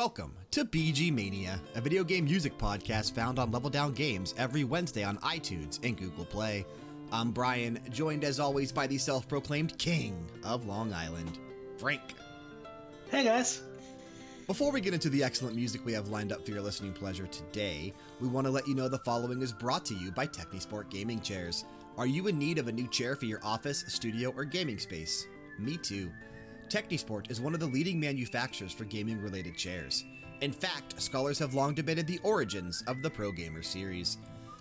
Welcome to BG Mania, a video game music podcast found on Level Down Games every Wednesday on iTunes and Google Play. I'm Brian, joined as always by the self proclaimed King of Long Island, Frank. Hey guys. Before we get into the excellent music we have lined up for your listening pleasure today, we want to let you know the following is brought to you by Technisport Gaming Chairs. Are you in need of a new chair for your office, studio, or gaming space? Me too. Technisport is one of the leading manufacturers for gaming related chairs. In fact, scholars have long debated the origins of the Pro Gamer series.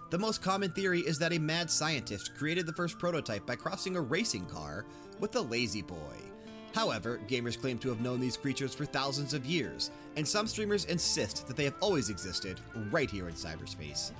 The most common theory is that a mad scientist created the first prototype by crossing a racing car with a lazy boy. However, gamers claim to have known these creatures for thousands of years, and some streamers insist that they have always existed right here in cyberspace.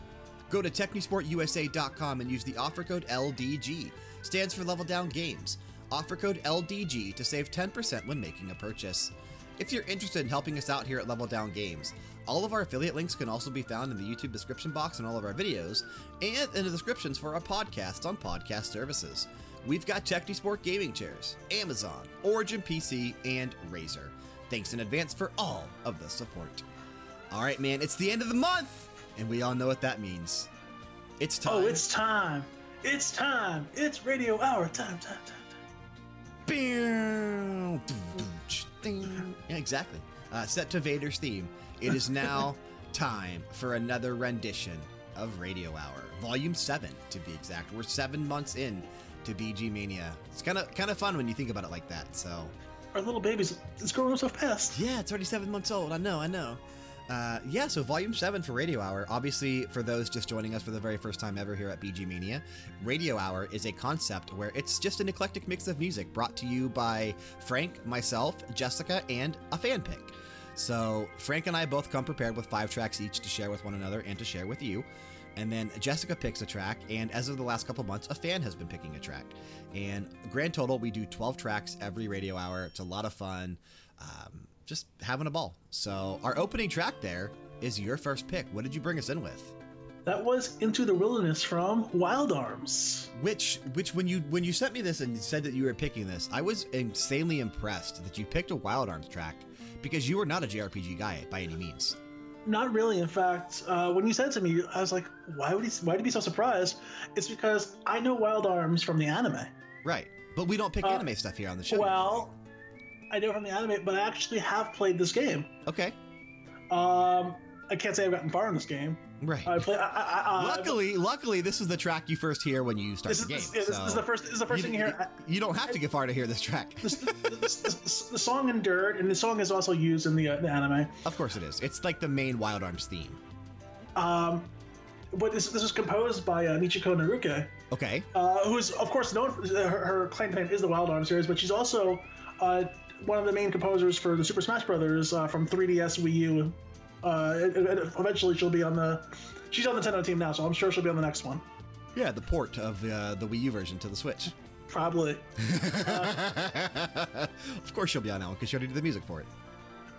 Go to TechnisportUSA.com and use the offer code LDG, stands for Level Down Games. Offer code LDG to save 10% when making a purchase. If you're interested in helping us out here at Level Down Games, all of our affiliate links can also be found in the YouTube description box on all of our videos and in the descriptions for our podcasts on podcast services. We've got Technisport gaming chairs, Amazon, Origin PC, and Razer. Thanks in advance for all of the support. All right, man, it's the end of the month, and we all know what that means. It's oh, time. Oh, it's time. It's time. It's radio hour. Time, time, time, exactly. Uh, set to Vader's theme. It is now time for another rendition of Radio Hour, Volume 7 to be exact. We're seven months in to BG Mania. It's kind of kind of fun when you think about it like that. So, our little baby's it's growing so fast. Yeah, it's already seven months old. I know, I know. Uh, yeah, so Volume 7 for Radio Hour. Obviously, for those just joining us for the very first time ever here at BG Mania, Radio Hour is a concept where it's just an eclectic mix of music brought to you by Frank, myself, Jessica, and a fan pick. So, Frank and I both come prepared with five tracks each to share with one another and to share with you. And then Jessica picks a track, and as of the last couple months, a fan has been picking a track. And grand total, we do 12 tracks every radio hour. It's a lot of fun. Um, just having a ball. So, our opening track there is your first pick. What did you bring us in with? That was Into the Wilderness from Wild Arms. Which, which when you when you sent me this and said that you were picking this, I was insanely impressed that you picked a Wild Arms track because you were not a JRPG guy by any means. Not really. In fact, uh, when you said to me, I was like, "Why would he? Why did he be so surprised?" It's because I know Wild Arms from the anime. Right, but we don't pick uh, anime stuff here on the show. Well, I know from the anime, but I actually have played this game. Okay. Um, I can't say I've gotten far in this game. Right. I play, I, I, luckily, luckily, this is the track you first hear when you start this the game. Is, this, so this, is the first. This is the first you, thing you hear. You don't have to get far to hear this track. This, the song endured, and the song is also used in the, uh, the anime. Of course, it is. It's like the main Wild Arms theme. Um, but this this was composed by uh, Michiko Naruke. Okay. Uh, who is of course known. For, her, her claim to fame is the Wild Arms series, but she's also uh, one of the main composers for the Super Smash Brothers uh, from 3DS, Wii U. Uh, eventually, she'll be on the. She's on the Nintendo team now, so I'm sure she'll be on the next one. Yeah, the port of uh, the Wii U version to the Switch. Probably. of course, she'll be on that one because she already did the music for it.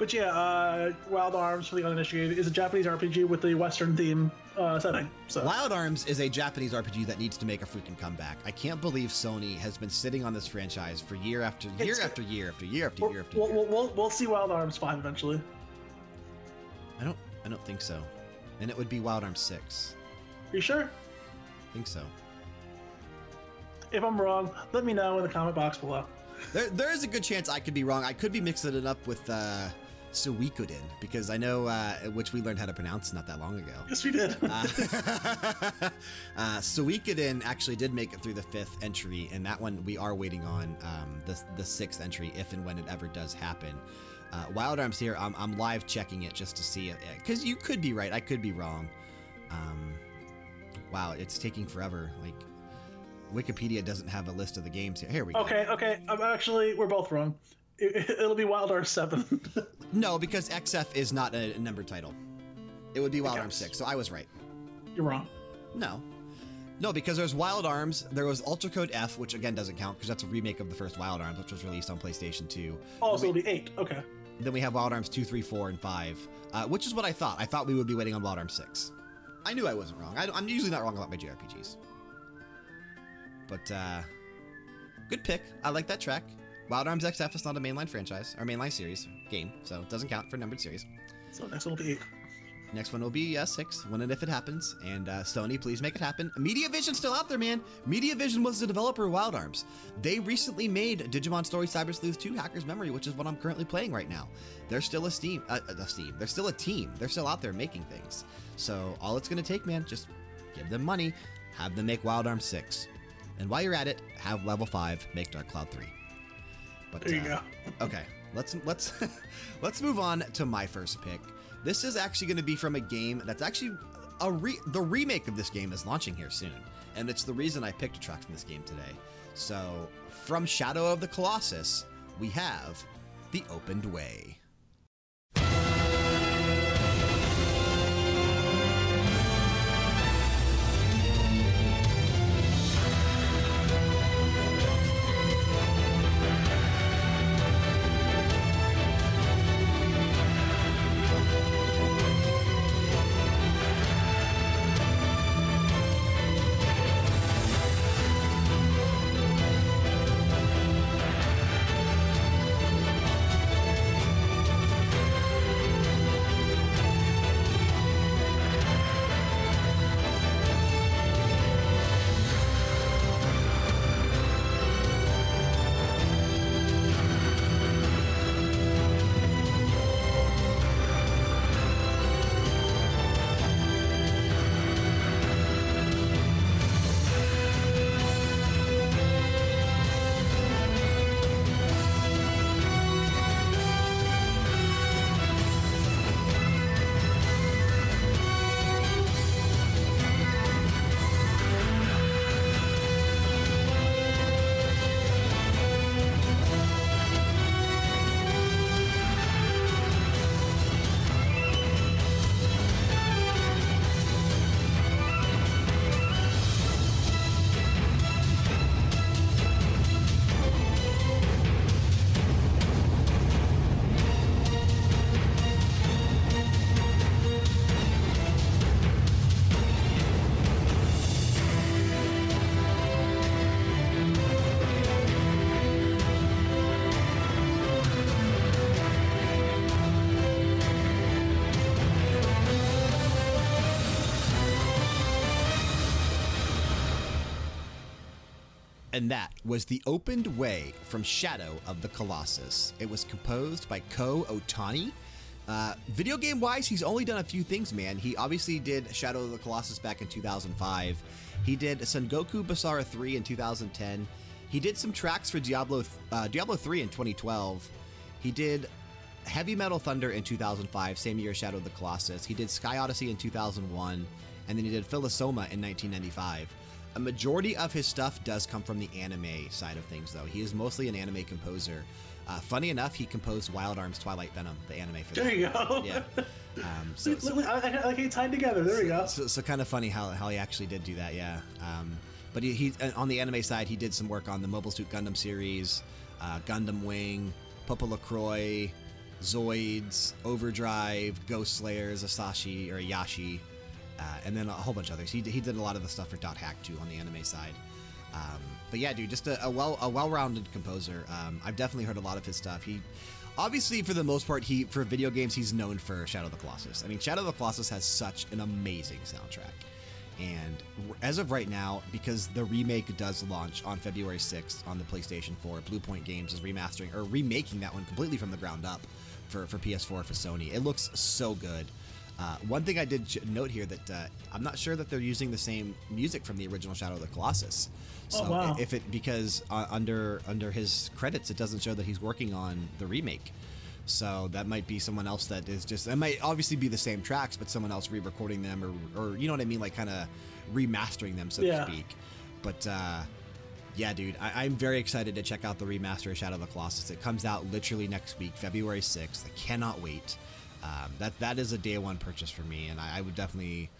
But yeah, uh, Wild Arms for the uninitiated is a Japanese RPG with the Western theme uh, setting. So. Wild Arms is a Japanese RPG that needs to make a freaking comeback. I can't believe Sony has been sitting on this franchise for year after year It's- after year after year after year after we'll, year. we'll, we'll, we'll see Wild Arms 5 eventually. I don't, I don't think so. And it would be Wild Arms Six. Are you sure? I think so. If I'm wrong, let me know in the comment box below. There, there is a good chance I could be wrong. I could be mixing it up with uh, Suikoden because I know uh, which we learned how to pronounce not that long ago. Yes, we did. Uh, uh, Suikoden actually did make it through the fifth entry, and that one we are waiting on um, the, the sixth entry if and when it ever does happen. Uh, Wild Arms here, I'm, I'm live checking it just to see it because you could be right, I could be wrong. Um, wow, it's taking forever. Like Wikipedia doesn't have a list of the games here. Here we go. okay, okay. I'm actually, we're both wrong. It, will be Wild Arms 7. No, because XF is not a, number title. It would be Wild Arms 6, so I was right. You're wrong. No. No, because there's Wild Arms, there was Alter Code F, which again doesn't count because that's a remake of the first Wild Arms, which was released on PlayStation 2. Oh, so it'll be 8. Okay. Then we have Wild Arms 2, 3, 4, and 5, uh, which is what I thought. I thought we would be waiting on Wild Arms 6. I knew I wasn't wrong. I, am usually not wrong about my JRPGs. But, uh, good pick. I like that track. Wild Arms XF is not a mainline franchise or mainline series game, so it doesn't count for numbered series. So next one will be eight. Next one will be uh, six, when and if it happens. And uh, Sony, please make it happen. Media Vision's still out there, man. Media Vision was the developer of Wild Arms. They recently made Digimon Story Cyber Sleuth 2 Hacker's Memory, which is what I'm currently playing right now. They're still a Steam, uh, a Steam. They're still a team. They're still out there making things. So all it's going to take, man, just give them money, have them make Wild Arms 6. And while you're at it, have level 5 make Dark Cloud 3. But, There you uh, go. Okay, let's let's let's move on to my first pick. This is actually going to be from a game that's actually a re the remake of this game is launching here soon, and it's the reason I picked a track from this game today. So, from Shadow of the Colossus, we have The Opened Way. And that was The Opened Way from Shadow of the Colossus. It was composed by Ko Otani. Uh, video game wise, he's only done a few things, man. He obviously did Shadow of the Colossus back in 2005. He did Sengoku Basara 3 in 2010. He did some tracks for Diablo, uh, Diablo 3 in 2012. He did Heavy Metal Thunder in 2005, same year Shadow of the Colossus. He did Sky Odyssey in 2001, and then he did Philosoma in 1995. A majority of his stuff does come from the anime side of things, though. He is mostly an anime composer. Uh, funny enough, he composed Wild Arms Twilight Venom, the anime for There that. you go. Yeah. Um, so, so, I, I, it tied together. There we go. so, so kind of funny how, how he actually did do that, yeah. Um, but he, he on the anime side, he did some work on the Mobile Suit Gundam series, uh, Gundam Wing, PoPoLoCrois, Zoids, Overdrive, Ghost Slayers, Asashi or Yashi, uh, and then a whole bunch of others. He, he did a lot of the stuff for Dot Hack too on the anime side. Um, but yeah, dude, just a, a well a well-rounded composer. Um, I've definitely heard a lot of his stuff. He obviously for the most part he for video games he's known for Shadow of the Colossus. I mean, Shadow of the Colossus has such an amazing soundtrack. And as of right now, because the remake does launch on February 6th on the PlayStation 4, Bluepoint Games is remastering or remaking that one completely from the ground up for, for PS4 for Sony. It looks so good. Uh, one thing I did note here that uh, I'm not sure that they're using the same music from the original Shadow of the Colossus. So Oh, wow. if it because uh, under under his credits it doesn't show that he's working on the remake. So that might be someone else that is just it might obviously be the same tracks, but someone else re-recording them or or you know what I mean, like kind of remastering them so Yeah. to speak. But uh, yeah, dude, I, I'm very excited to check out the remaster of Shadow of the Colossus. It comes out literally next week, February 6th. I cannot wait. Um, that that is a day one purchase for me, and I, I would definitely.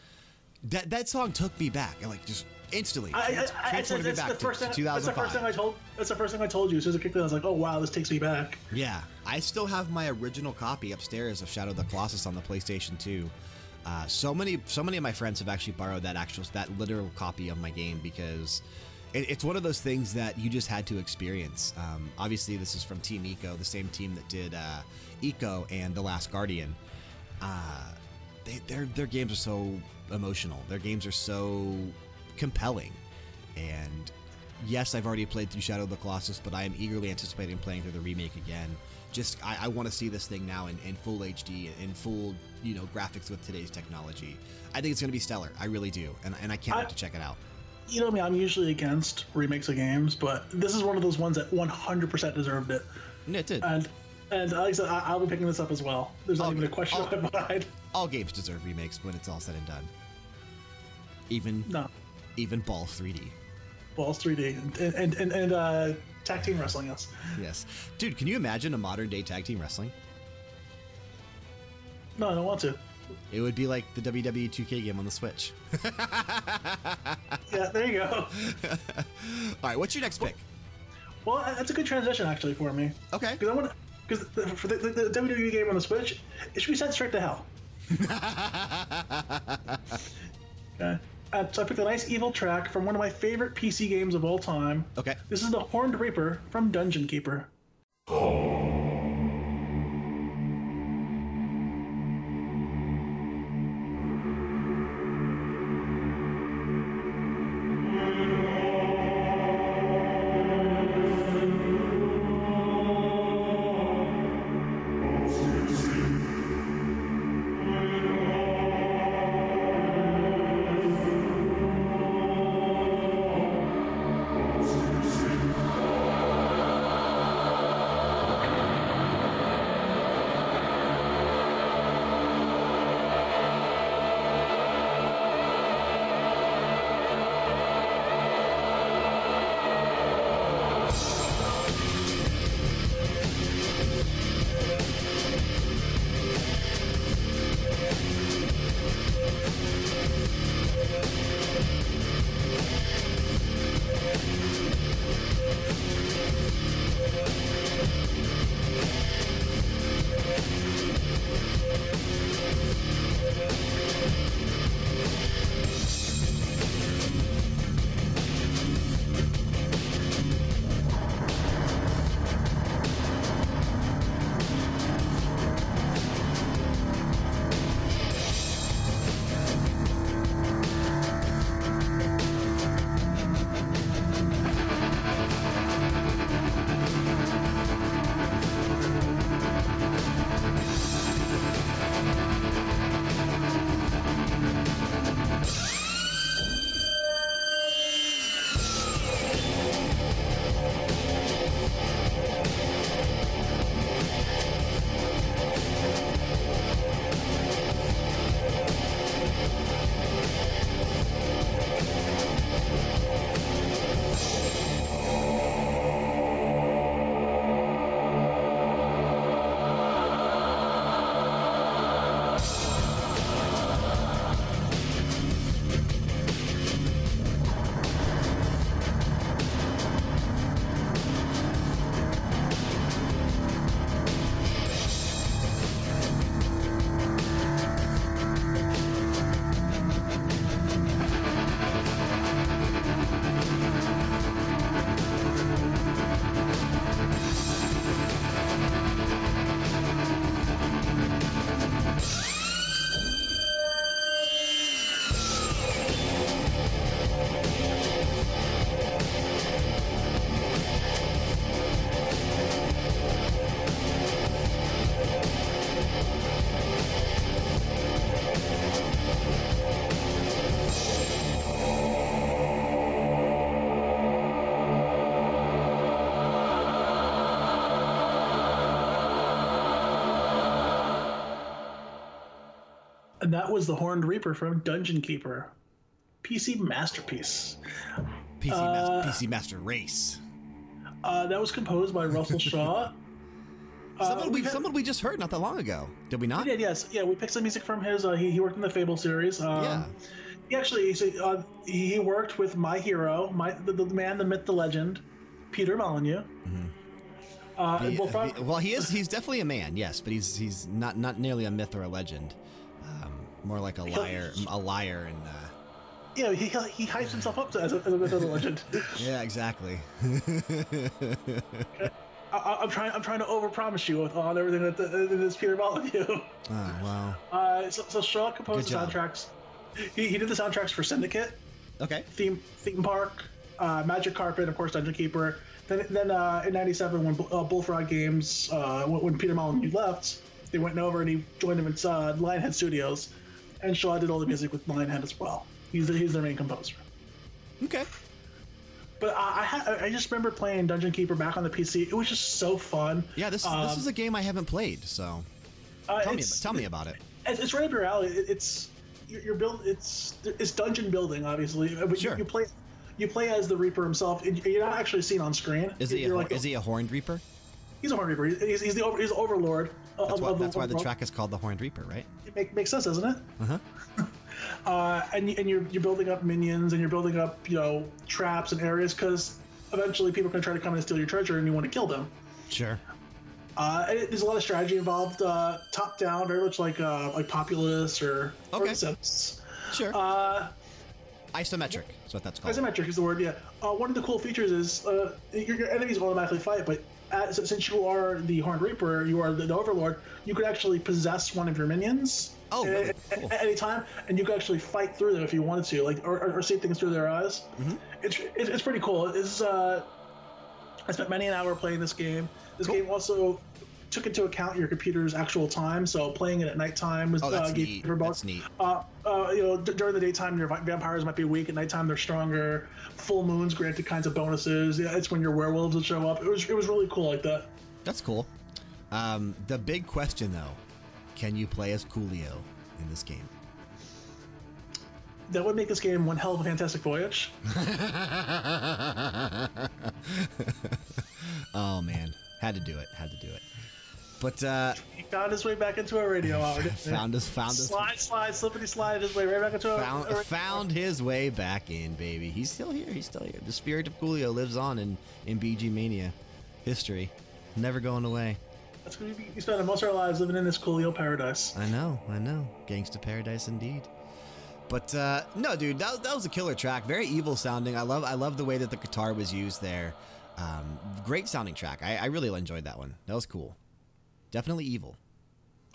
That that song took me back, like just instantly. I, I, trans- I, it's, transported me back the to, first to thing, that's the first 2005. thing I told. That's the first thing I told you. As soon as it kicked in, I was like, "Oh wow, this takes me back." Yeah, I still have my original copy upstairs of Shadow of the Colossus on the PlayStation 2. Uh, so many, so many of my friends have actually borrowed that actual, that literal copy of my game because it, it's one of those things that you just had to experience. Um, obviously, this is from Team Ico, the same team that did uh, Ico and The Last Guardian. Uh, they, their their games are so emotional. Their games are so compelling, and yes, I've already played through Shadow of the Colossus, but I am eagerly anticipating playing through the remake again. Just, I, I want to see this thing now in, in full HD, in full, you know, graphics with today's technology. I think it's going to be stellar. I really do, and, and I can't I- wait to check it out. You know me, I'm usually against remakes of games, but this is one of those ones that 100% deserved it. And it did. And and like I said, I, I'll be picking this up as well. There's not I'll- even a question I'll- in my mind. All games deserve remakes when it's all said and done. Even No, even Ball 3D. Ballz 3D and and and, and uh, tag team wrestling. Yes. Yes, dude. Can you imagine a modern day tag team wrestling? No, I don't want to. It would be like the WWE 2K game on the Switch. Yeah, there you go. all right, what's your next pick? Well, that's a good transition actually for me Okay. because I want because for the, the, the WWE game on the Switch, it should be sent straight to hell. Okay. Uh, so I picked a nice evil track from one of my favorite PC games of all time. Okay. This is the Horned Reaper from Dungeon Keeper. And that was the Horned Reaper from Dungeon Keeper. PC masterpiece. PC, Master, PC Master Race. Uh, that was composed by Russell Shaw. Uh, Someone we, had- someone we just heard not that long ago. Did we not? We did, yes. Yeah, we picked some music from his. Uh, he, he worked in the Fable series. Um, Yeah. He actually he, uh, he worked with my hero, my the, the man, the myth, the legend, Peter Molyneux. Uh, He- well, from- he- well, he is. He's definitely a man, yes, but he's he's not not nearly a myth or a legend. Um, more like a liar, a liar, and uh, you know, he he hypes himself up as a, as a myth of the legend. Yeah, exactly. I, I'm trying. I'm trying to overpromise you with on everything that, that, that is Peter Molyneux. oh, wow. Uh, so, so Shaw composed the soundtracks. He, he did the soundtracks for Syndicate, Okay. Theme Theme Park, uh, Magic Carpet, of course, Dungeon Keeper. Then, then uh, in '97, when uh, Bullfrog Games, uh, when, when Peter Molyneux left, they went over and he joined them at uh, Lionhead Studios, and Shaw did all the music with Lionhead as well. He's the, he's their main composer. Okay. But I I, ha- I just remember playing Dungeon Keeper back on the PC. It was just so fun. Yeah, this, Um, this is a game I haven't played, so Uh, tell me, tell me about it. It's, it's right up your alley. It, it's you're, you're build. It's it's dungeon building, obviously. But Sure. you, you play you play as the Reaper himself. You're not actually seen on screen. Is he, a, like- is he a Horned Reaper? He's a Horned Reaper. He's, he's the over, he's the overlord. Of, That's why, of that's why the track is called the Horned Reaper, right? It make, makes sense, doesn't it? Uh-huh. Uh, and and you're you're building up minions and you're building up you know traps and areas because eventually people are going to try to come and steal your treasure and you want to kill them. Sure. Uh, it, there's a lot of strategy involved, uh, top down, very much like uh, like Populous or Okay. Sims. Sure. Uh, Isometric is what that's called. Isometric is the word, yeah. Uh, one of the cool features is uh, your, your enemies automatically fight, but as, since you are the Horned Reaper, you are the, the Overlord, you could actually possess one of your minions Oh, at- really? Cool. at any time, and you could actually fight through them if you wanted to, like or, or, or see things through their eyes. Mm-hmm. It's, it's it's pretty cool. It's uh, I spent many an hour playing this game. This Cool. game also took into account your computer's actual time, so playing it at nighttime was Oh, that's uh, neat. you That's neat. uh, uh, you know, d- during the daytime, your vampires might be weak. At nighttime, they're stronger. Full moons granted kinds of bonuses. Yeah, it's when your werewolves would show up. It was it was really cool like that. That's cool. Um, the big question, though, can you play as Coolio in this game? That would make this game one hell of a fantastic voyage. oh man, had to do it. Had to do it. But uh, He found his way back into a radio hour. found us, found us, slide, slide, slippity slide his way right back into found, a- found his way back in, baby. He's still here. He's still here. The spirit of Coolio lives on in in BG Mania history, never going away. That's gonna be. We spent most of our lives living in this Coolio paradise. I know, I know. Gangsta Paradise indeed. But uh, no, dude, that, that was a killer track. Very evil sounding. I love I love the way that the guitar was used there. Um, great sounding track. I, I really enjoyed that one. That was cool. Definitely evil,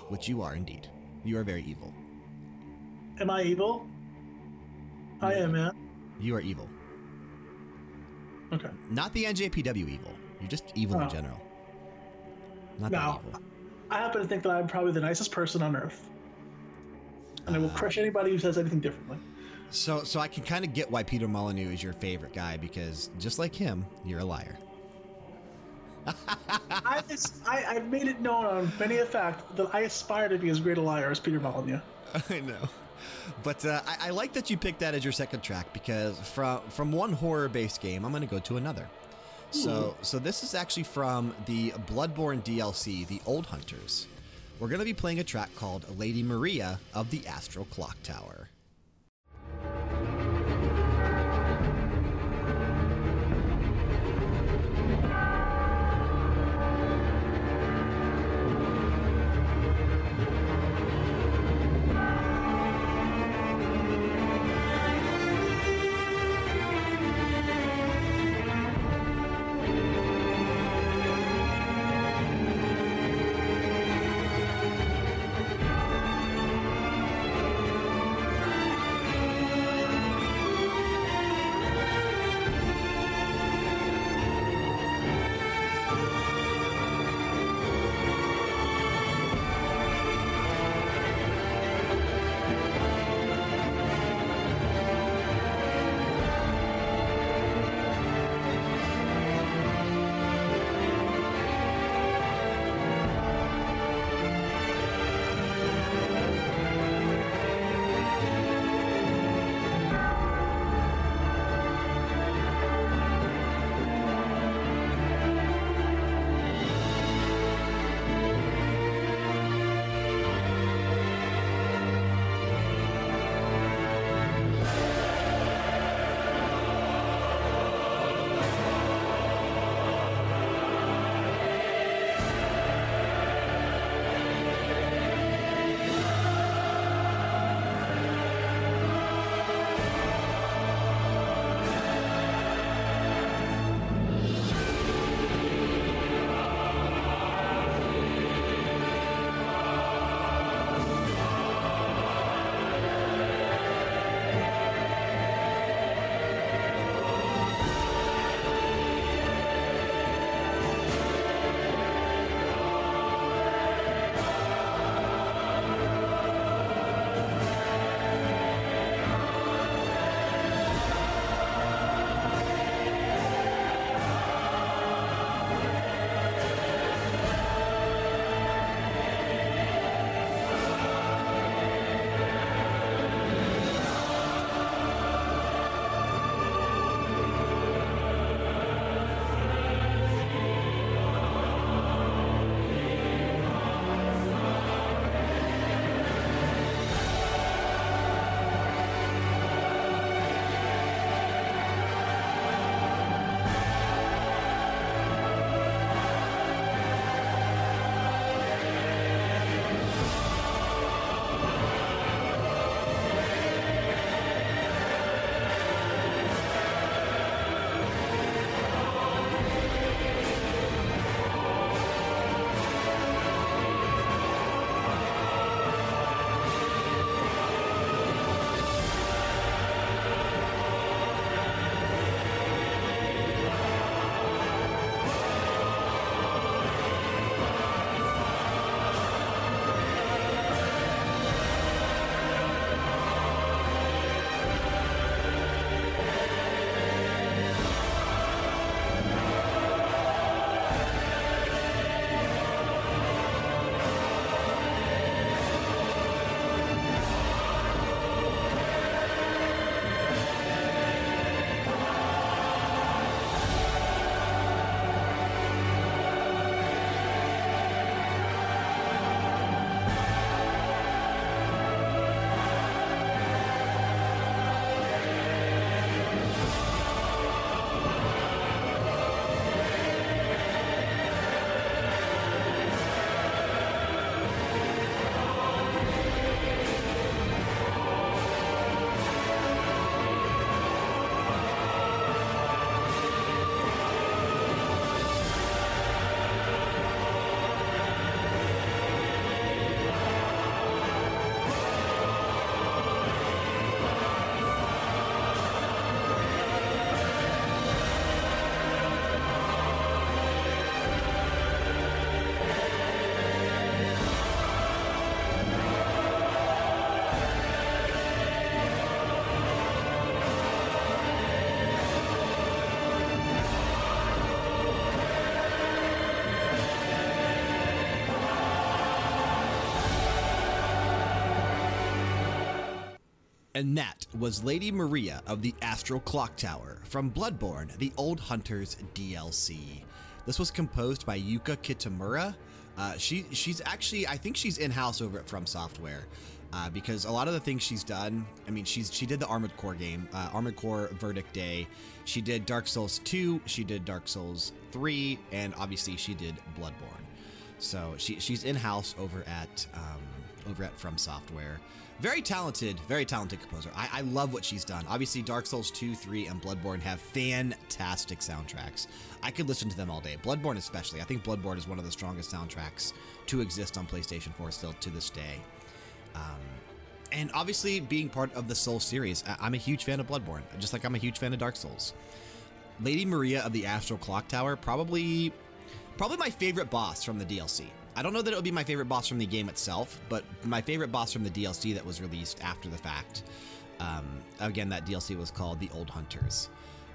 which you are indeed. You are very evil. Am I evil? I am, man. You are evil. Okay. Not the NJPW evil. You're just evil in Oh. general. Not Now, that evil. I happen to think that I'm probably the nicest person on earth, and I will ah. crush anybody who says anything differently. So, so I can kind of get why Peter Molyneux is your favorite guy because just like him, you're a liar. I, it's, I, I've made it known on many a fact that I aspire to be as great a liar as Peter Molyneux. I know. But uh, I, I like that you picked that as your second track because from from one horror-based game, I'm going to go to another. So so this is actually from the Bloodborne DLC, The Old Hunters. We're going to be playing a track called Lady Maria of the Astral Clock Tower. And that was Lady Maria of the Astral Clock Tower from Bloodborne, the Old Hunters DLC. This was composed by Yuka Kitamura. Uh, she, she's actually, I think she's in house over at From Software. Uh, because a lot of the things she's done, I mean, she's she did the Armored Core game, uh, Armored Core Verdict Day. She did Dark Souls 2, she did Dark Souls 3, and obviously she did Bloodborne. So she, she's in house over at um, over at From Software. Very talented, very talented composer. I, I love what she's done. Obviously, Dark Souls 2, 3, and Bloodborne have fantastic soundtracks. I could listen to them all day. Bloodborne, especially. I think Bloodborne is one of the strongest soundtracks to exist on PlayStation 4 still to this day. Um, and obviously, being part of the Soul series, I- am a huge fan of Bloodborne, just like I'm a huge fan of Dark Souls. Lady Maria of the Astral Clock Tower, probably, probably my favorite boss from the DLC. I don't know that it would be my favorite boss from the game itself, but my favorite boss from the DLC that was released after the fact. Um, again, that DLC was called The Old Hunters.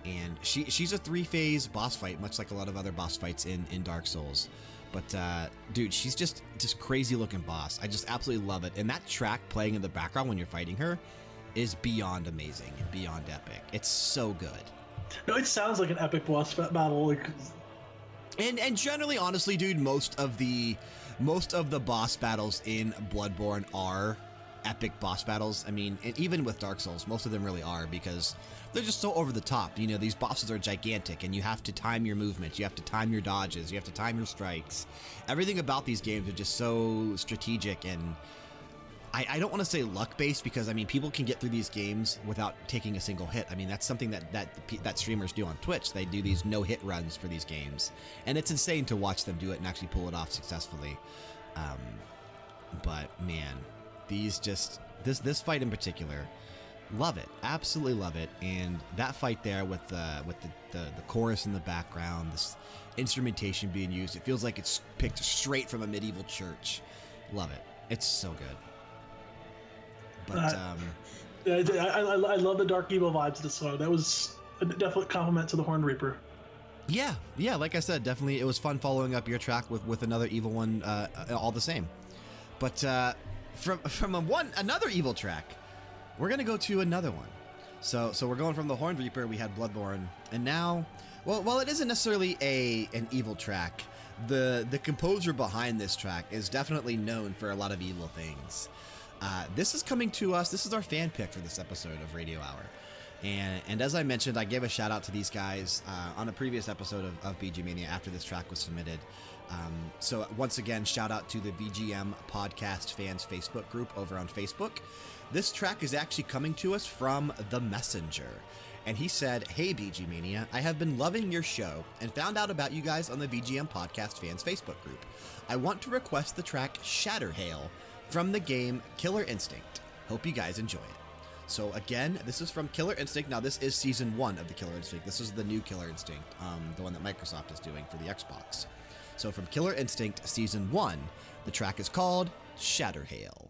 And she, she's a three phase boss fight, much like a lot of other boss fights in, in Dark Souls. But uh, dude, she's just just crazy looking boss. I just absolutely love it. And that track playing in the background when you're fighting her is beyond amazing and beyond epic. It's so good. No, it sounds like an epic boss battle. Like, and and generally, honestly, dude, most of the most of the boss battles in Bloodborne are epic boss battles. I mean, and even with Dark Souls, most of them really are because they're just so over the top. You know, these bosses are gigantic and you have to time your movements, you have to time your dodges, you have to time your strikes. Everything about these games are just so strategic and. I, I don't want to say luck based because I mean people can get through these games without taking a single hit. I mean that's something that that that streamers do on Twitch. They do these no hit runs for these games, and it's insane to watch them do it and actually pull it off successfully. Um, but man, these just this this fight in particular love it absolutely love it and that fight there with the with the, the, the chorus in the background this instrumentation being used it feels like it's picked straight from a medieval church love it it's so good but um, I, I, I, love the dark evil vibes of the song that was a definite compliment to the horned reaper yeah yeah like i said definitely it was fun following up your track with with another evil one uh, all the same but uh, from from a one another evil track, we're gonna go to another one. So so we're going from the Horned Reaper. We had Bloodborne, and now, well, while it isn't necessarily a an evil track, the the composer behind this track is definitely known for a lot of evil things. Uh, this is coming to us. This is our fan pick for this episode of Radio Hour. And, and as I mentioned, I gave a shout out to these guys uh, on a previous episode of, of BG Mania after this track was submitted. Um, so, once again, shout out to the BGM Podcast Fans Facebook group over on Facebook. This track is actually coming to us from The Messenger. And he said, Hey, BG Mania, I have been loving your show and found out about you guys on the BGM Podcast Fans Facebook group. I want to request the track Shatterhail from the game Killer Instinct. Hope you guys enjoy it. So, again, this is from Killer Instinct. Now, this is season one of the Killer Instinct. This is the new Killer Instinct, um, the one that Microsoft is doing for the Xbox. So from Killer Instinct Season 1, the track is called Shatterhail.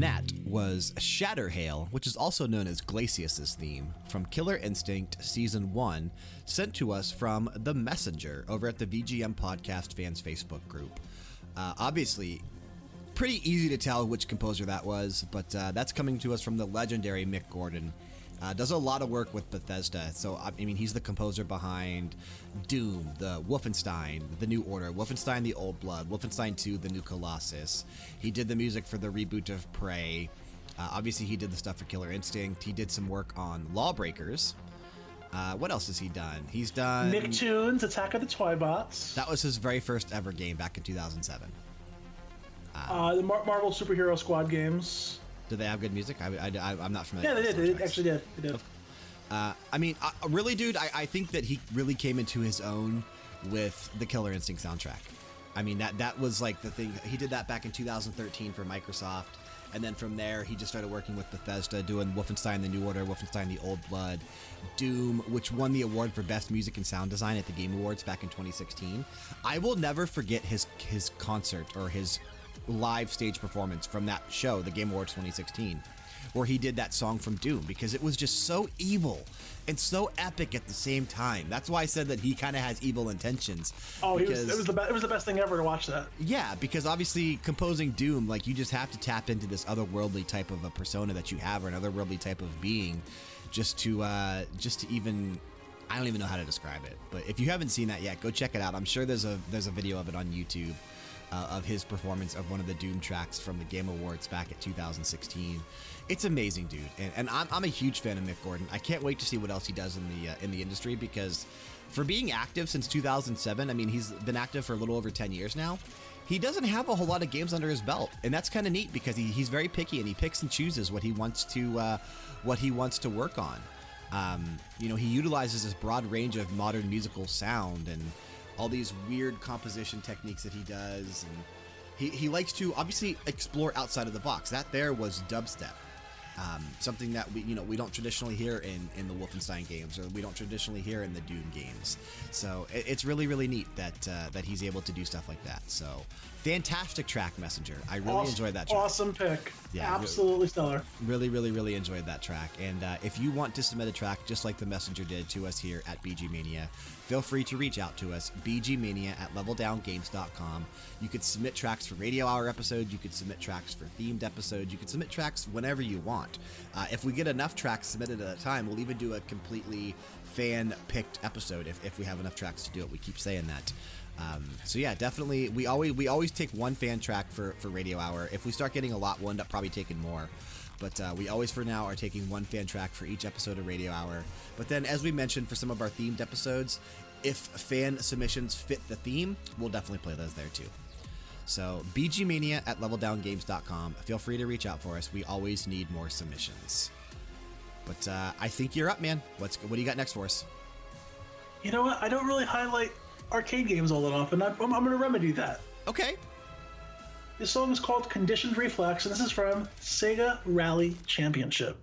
That was Shatterhail, which is also known as Glacius's theme, from Killer Instinct Season 1, sent to us from The Messenger over at the VGM Podcast Fans Facebook group. Uh, obviously, pretty easy to tell which composer that was, but uh, that's coming to us from the legendary Mick Gordon. Uh, does a lot of work with Bethesda. So, I mean, he's the composer behind Doom, the Wolfenstein, the New Order, Wolfenstein the Old Blood, Wolfenstein 2, the New Colossus. He did the music for the reboot of Prey. Uh, obviously, he did the stuff for Killer Instinct. He did some work on Lawbreakers. Uh, what else has he done? He's done. Nicktoons, Attack of the Toybots. That was his very first ever game back in 2007. Uh, the Mar- Marvel Superhero Squad games. Did they have good music? I, I, am not familiar. Yeah, they with did. the They actually did. They did. Uh, I mean, uh, really, dude, I, I think that he really came into his own with the Killer Instinct soundtrack. I mean, that that was like the thing. He did that back in 2013 for Microsoft, and then from there, he just started working with Bethesda, doing Wolfenstein: The New Order, Wolfenstein: The Old Blood, Doom, which won the award for best music and sound design at the Game Awards back in 2016. I will never forget his his concert or his live stage performance from that show, the Game Awards 2016 where he did that song from Doom because it was just so evil and so epic at the same time. That's why I said that he kind of has evil intentions. Oh, he was, it was the it was the best thing ever to watch that. yeah, because obviously composing Doom, like you just have to tap into this otherworldly type of a persona that you have, or an otherworldly type of being, just to uh, just to even. I don't even know how to describe it, but if you haven't seen that yet, go check it out. I'm sure there's a there's a video of it on YouTube uh, of his performance of one of the Doom tracks from the Game Awards back at 2016. It's amazing, dude, and, and I'm, I'm a huge fan of Mick Gordon. I can't wait to see what else he does in the uh, in the industry because for being active since 2007, I mean he's been active for a little over 10 years now. He doesn't have a whole lot of games under his belt, and that's kind of neat because he, he's very picky and he picks and chooses what he wants to uh, what he wants to work on. Um, you know, he utilizes this broad range of modern musical sound and all these weird composition techniques that he does, and he, he likes to obviously explore outside of the box. That there was dubstep. Um, something that we you know we don't traditionally hear in, in the Wolfenstein games or we don't traditionally hear in the Doom games. So it, it's really really neat that uh, that he's able to do stuff like that. So fantastic track, Messenger. I really awesome, enjoyed that track. Awesome pick. Yeah, absolutely stellar. Really, really, really enjoyed that track. And uh, if you want to submit a track just like the messenger did to us here at BG Mania, feel free to reach out to us, bgmania at leveldowngames.com. You could submit tracks for radio hour episodes, you could submit tracks for themed episodes, you could submit tracks whenever you want. Uh, if we get enough tracks submitted at a time, we'll even do a completely fan picked episode if, if we have enough tracks to do it. We keep saying that. Um, so yeah, definitely. We always we always take one fan track for for Radio Hour. If we start getting a lot, we'll end up probably taking more. But uh, we always, for now, are taking one fan track for each episode of Radio Hour. But then, as we mentioned for some of our themed episodes, if fan submissions fit the theme, we'll definitely play those there too. So bgmania at leveldowngames.com. Feel free to reach out for us. We always need more submissions. But uh, I think you're up, man. What's what do you got next for us? You know what? I don't really highlight arcade games all that often. I'm, I'm, I'm going to remedy that. Okay. This song is called Conditioned Reflex, and this is from Sega Rally Championship.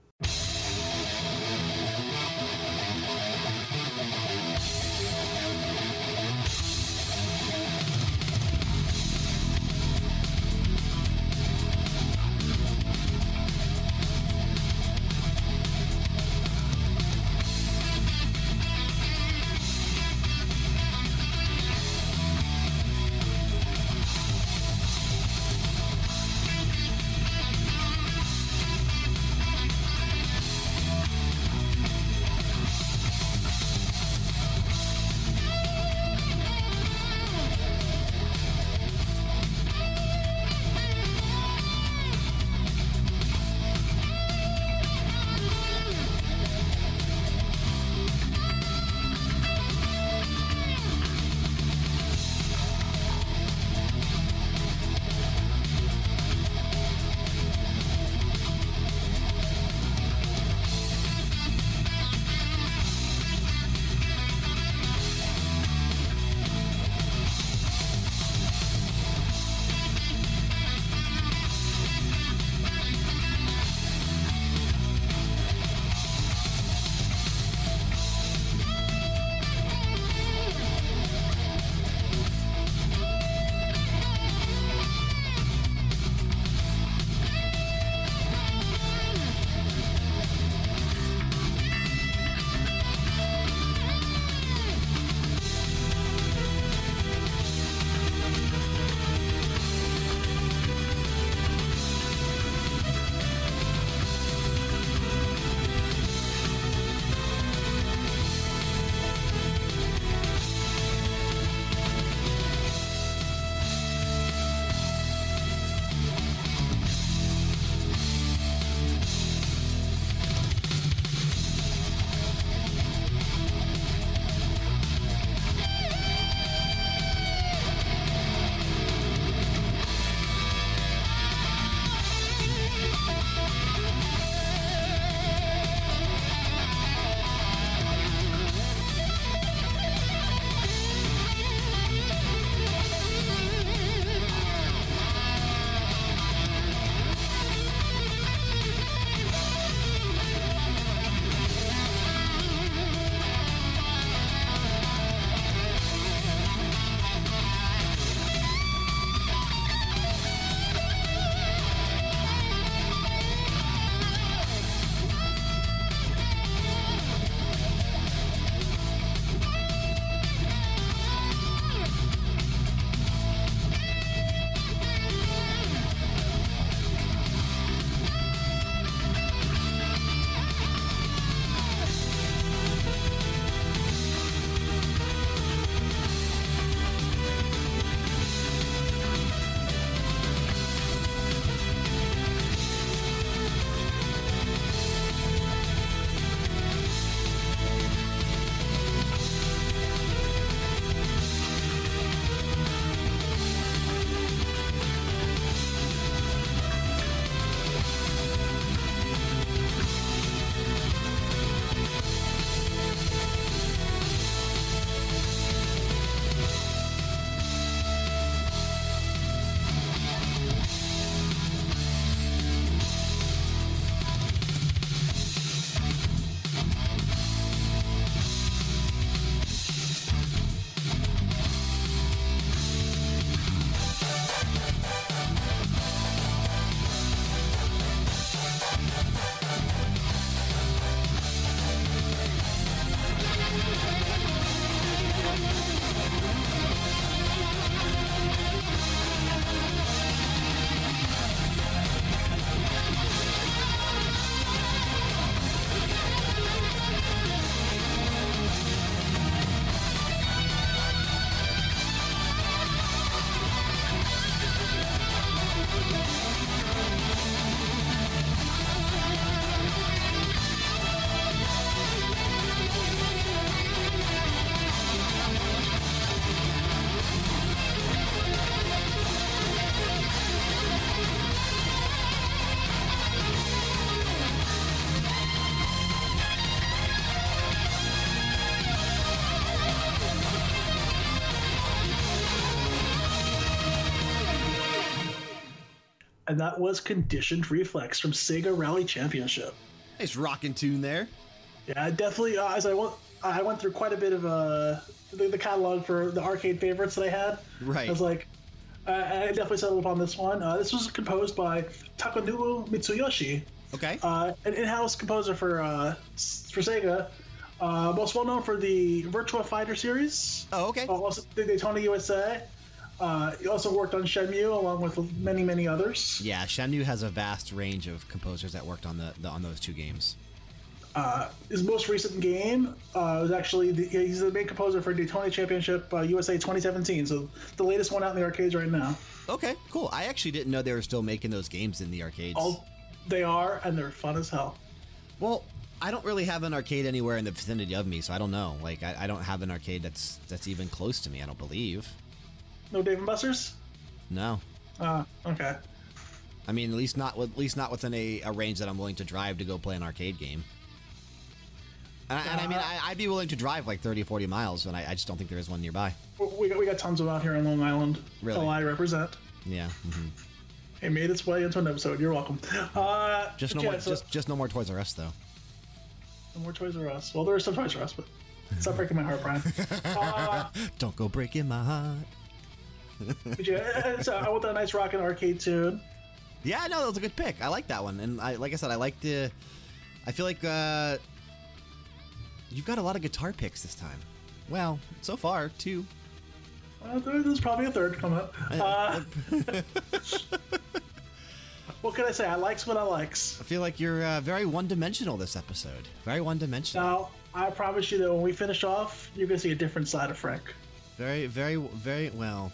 And that was Conditioned Reflex from Sega Rally Championship. Nice rocking tune there. Yeah, definitely. Uh, as I went, I went through quite a bit of uh, the, the catalog for the arcade favorites that I had. Right. I was like, I, I definitely settled upon this one. Uh, this was composed by Takanobu Mitsuyoshi, Okay. uh, an in-house composer for uh, for Sega. Uh, most well known for the Virtua Fighter series. oh, okay. Also the Daytona USA. Uh, he also worked on Shenmue along with many many others. Yeah, Shenmue has a vast range of composers that worked on the, the on those two games. Uh, his most recent game uh, was actually the, he's the main composer for Daytona Championship uh, USA 2017. So the latest one out in the arcades right now. Okay, cool. I actually didn't know they were still making those games in the arcades. All they are, and they're fun as hell. Well, I don't really have an arcade anywhere in the vicinity of me, so I don't know. Like, I, I don't have an arcade that's that's even close to me. I don't believe. No Dave and Buster's. No. Uh, okay. I mean, at least not at least not within a, a range that I'm willing to drive to go play an arcade game. And, I- and I mean, I, I'd be willing to drive like 30, 40 miles, and I, I just don't think there is one nearby. We- got, we got tons of out here on Long Island. Really? Oh, I represent. Yeah. mhm. It made its way into an episode. You're welcome. Uh, Just no yeah, more. so- Just just no more Toys R Us though. no more Toys R Us. Well, there are some Toys R Us, but stop breaking my heart, Brian. Uh, Don't go breaking my heart. so I want that nice rockin' arcade tune. Yeah, no, that was a good pick. I like that one, and I like I said, I like the. I feel like uh, you've got a lot of guitar picks this time. Well, so far two. Uh, there's probably a third coming up. Uh, what can I say? I likes what I likes. I feel like you're uh, very one-dimensional this episode. Very one-dimensional. Now, I promise you that when we finish off, you're gonna see a different side of Frank. Very, very, very well.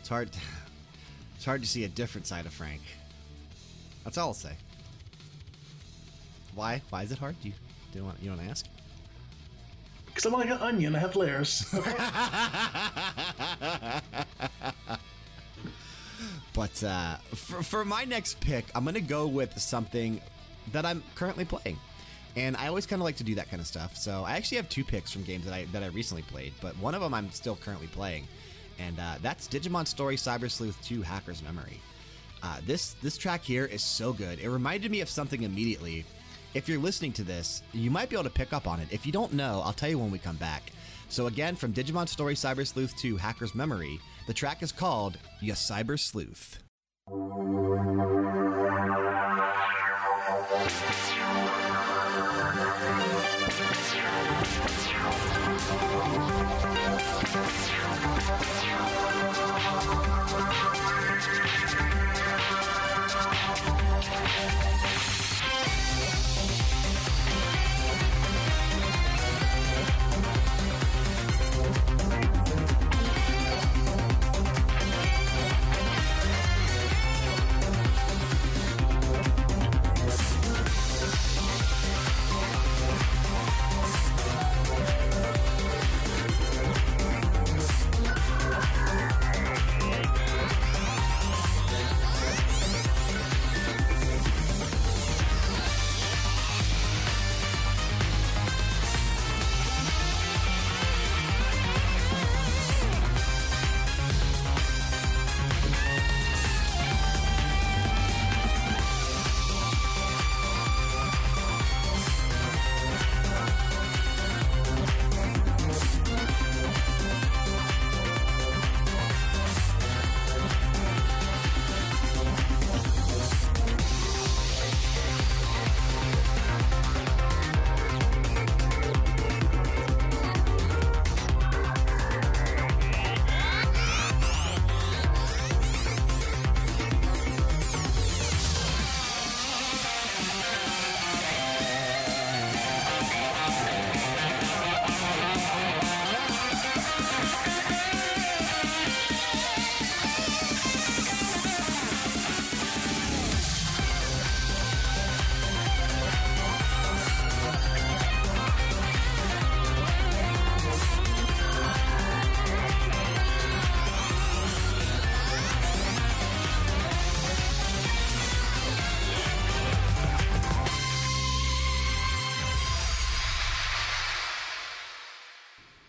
It's hard. It's hard to see a different side of Frank. That's all I'll say. Why? Why is it hard? Do you do you want you want to ask? Because I'm like an onion. I have layers. But uh, for, for my next pick, I'm going to go with something that I'm currently playing. And I always kind of like to do that kind of stuff. So I actually have two picks from games that I, that I recently played, but one of them I'm still currently playing. And uh, that's Digimon Story Cyber Sleuth 2 Hacker's Memory. Uh, this, this track here is so good. It reminded me of something immediately. If you're listening to this, you might be able to pick up on it. If you don't know, I'll tell you when we come back. So, again, from Digimon Story Cyber Sleuth 2 Hacker's Memory, the track is called Ya Cyber Sleuth.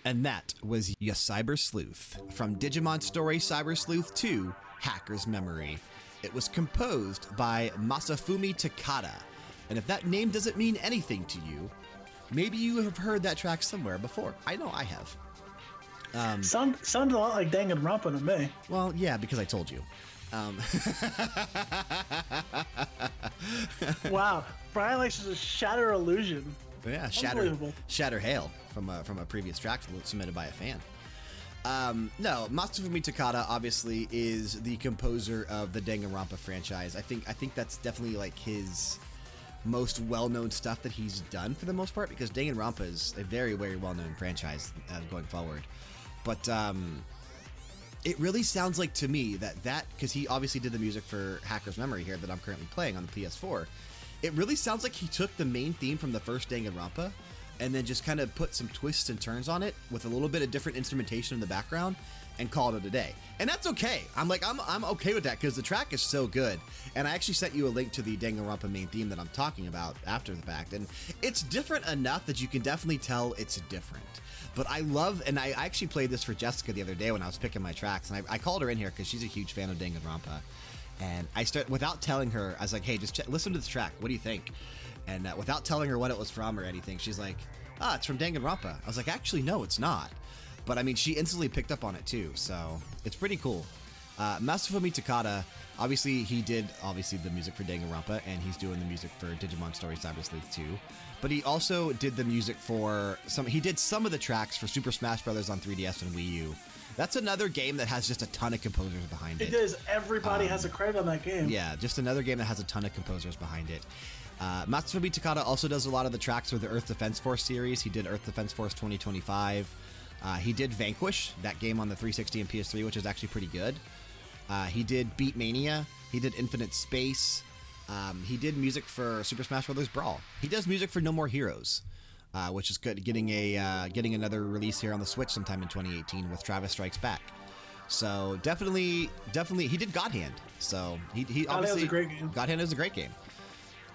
And that was Ya Cyber Sleuth from Digimon Story Cyber Sleuth 2 Hacker's Memory. It was composed by Masafumi Takada. And if that name doesn't mean anything to you, maybe you have heard that track somewhere before. I know I have. Um, Sound, sounded a lot like Danganronpa to me. Well, yeah, because I told you. Um. wow, Brian likes to shatter illusion. Yeah, shatter, shatter hail from a, from a previous track submitted by a fan. Um, no, Masafumi Takada obviously is the composer of the Danganronpa franchise. I think I think that's definitely like his most well-known stuff that he's done for the most part because Danganronpa is a very very well-known franchise uh, going forward. But um, it really sounds like to me that that because he obviously did the music for Hacker's Memory here that I'm currently playing on the PS4. It really sounds like he took the main theme from the first Danganronpa and then just kind of put some twists and turns on it with a little bit of different instrumentation in the background and called it a day. And that's okay. I'm like, I'm, I'm okay with that because the track is so good. And I actually sent you a link to the Danganronpa main theme that I'm talking about after the fact. And it's different enough that you can definitely tell it's different. But I love, and I actually played this for Jessica the other day when I was picking my tracks. And I, I called her in here because she's a huge fan of Danganronpa. And I start, without telling her, I was like, hey, just listen to this track. What do you think? And uh, without telling her what it was from or anything, she's like, ah, it's from Danganronpa. I was like, actually, no, it's not. But I mean, she instantly picked up on it too, so it's pretty cool. Uh, Masafumi Takada, obviously, he did obviously the music for Danganronpa, and he's doing the music for Digimon Story Cyber Sleuth 2. But he also did the music for some. He did some of the tracks for Super Smash Bros. on 3DS and Wii U. That's another game that has just a ton of composers behind it. It is. Everybody um, has a credit on that game. Yeah, just another game that has a ton of composers behind it. Uh, Masafumi Takada also does a lot of the tracks for the Earth Defense Force series. He did Earth Defense Force 2025. Uh, he did Vanquish, that game on the 360 and PS3, which is actually pretty good. Uh, he did Beat Mania. He did Infinite Space. Um, he did music for Super Smash Bros. Brawl. He does music for No More Heroes, uh, which is good. Getting a uh, getting another release here on the Switch sometime in 2018 with Travis Strikes Back. So definitely, definitely, he did God Hand. So he, he obviously God Hand is a great game.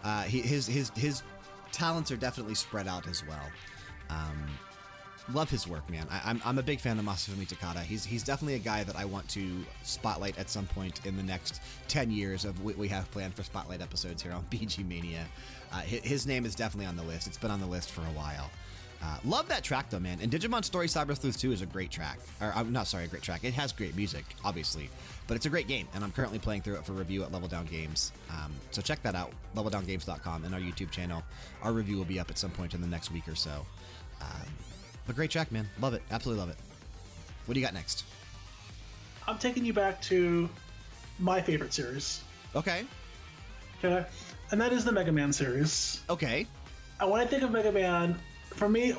Uh, he, his his his talents are definitely spread out as well. Um, love his work, man. I, am I'm, I'm a big fan of Masafumi Takada. He's he's definitely a guy that I want to spotlight at some point in the next 10 years of what we have planned for spotlight episodes here on BG Mania. Uh, his name is definitely on the list. It's been on the list for a while. Uh, love that track though, man. And Digimon Story Cyber Sleuth 2 is a great track. Or I'm not sorry, a great track. It has great music, obviously, but it's a great game, and I'm currently playing through it for review at Level Down Games. Um, so check that out, leveldowngames.com, and our YouTube channel. Our review will be up at some point in the next week or so. Um, but great track, man. Love it. Absolutely love it. What do you got next? I'm taking you back to my favorite series. Okay. Okay. And that is the Mega Man series. Okay. And when I think of Mega Man, for me,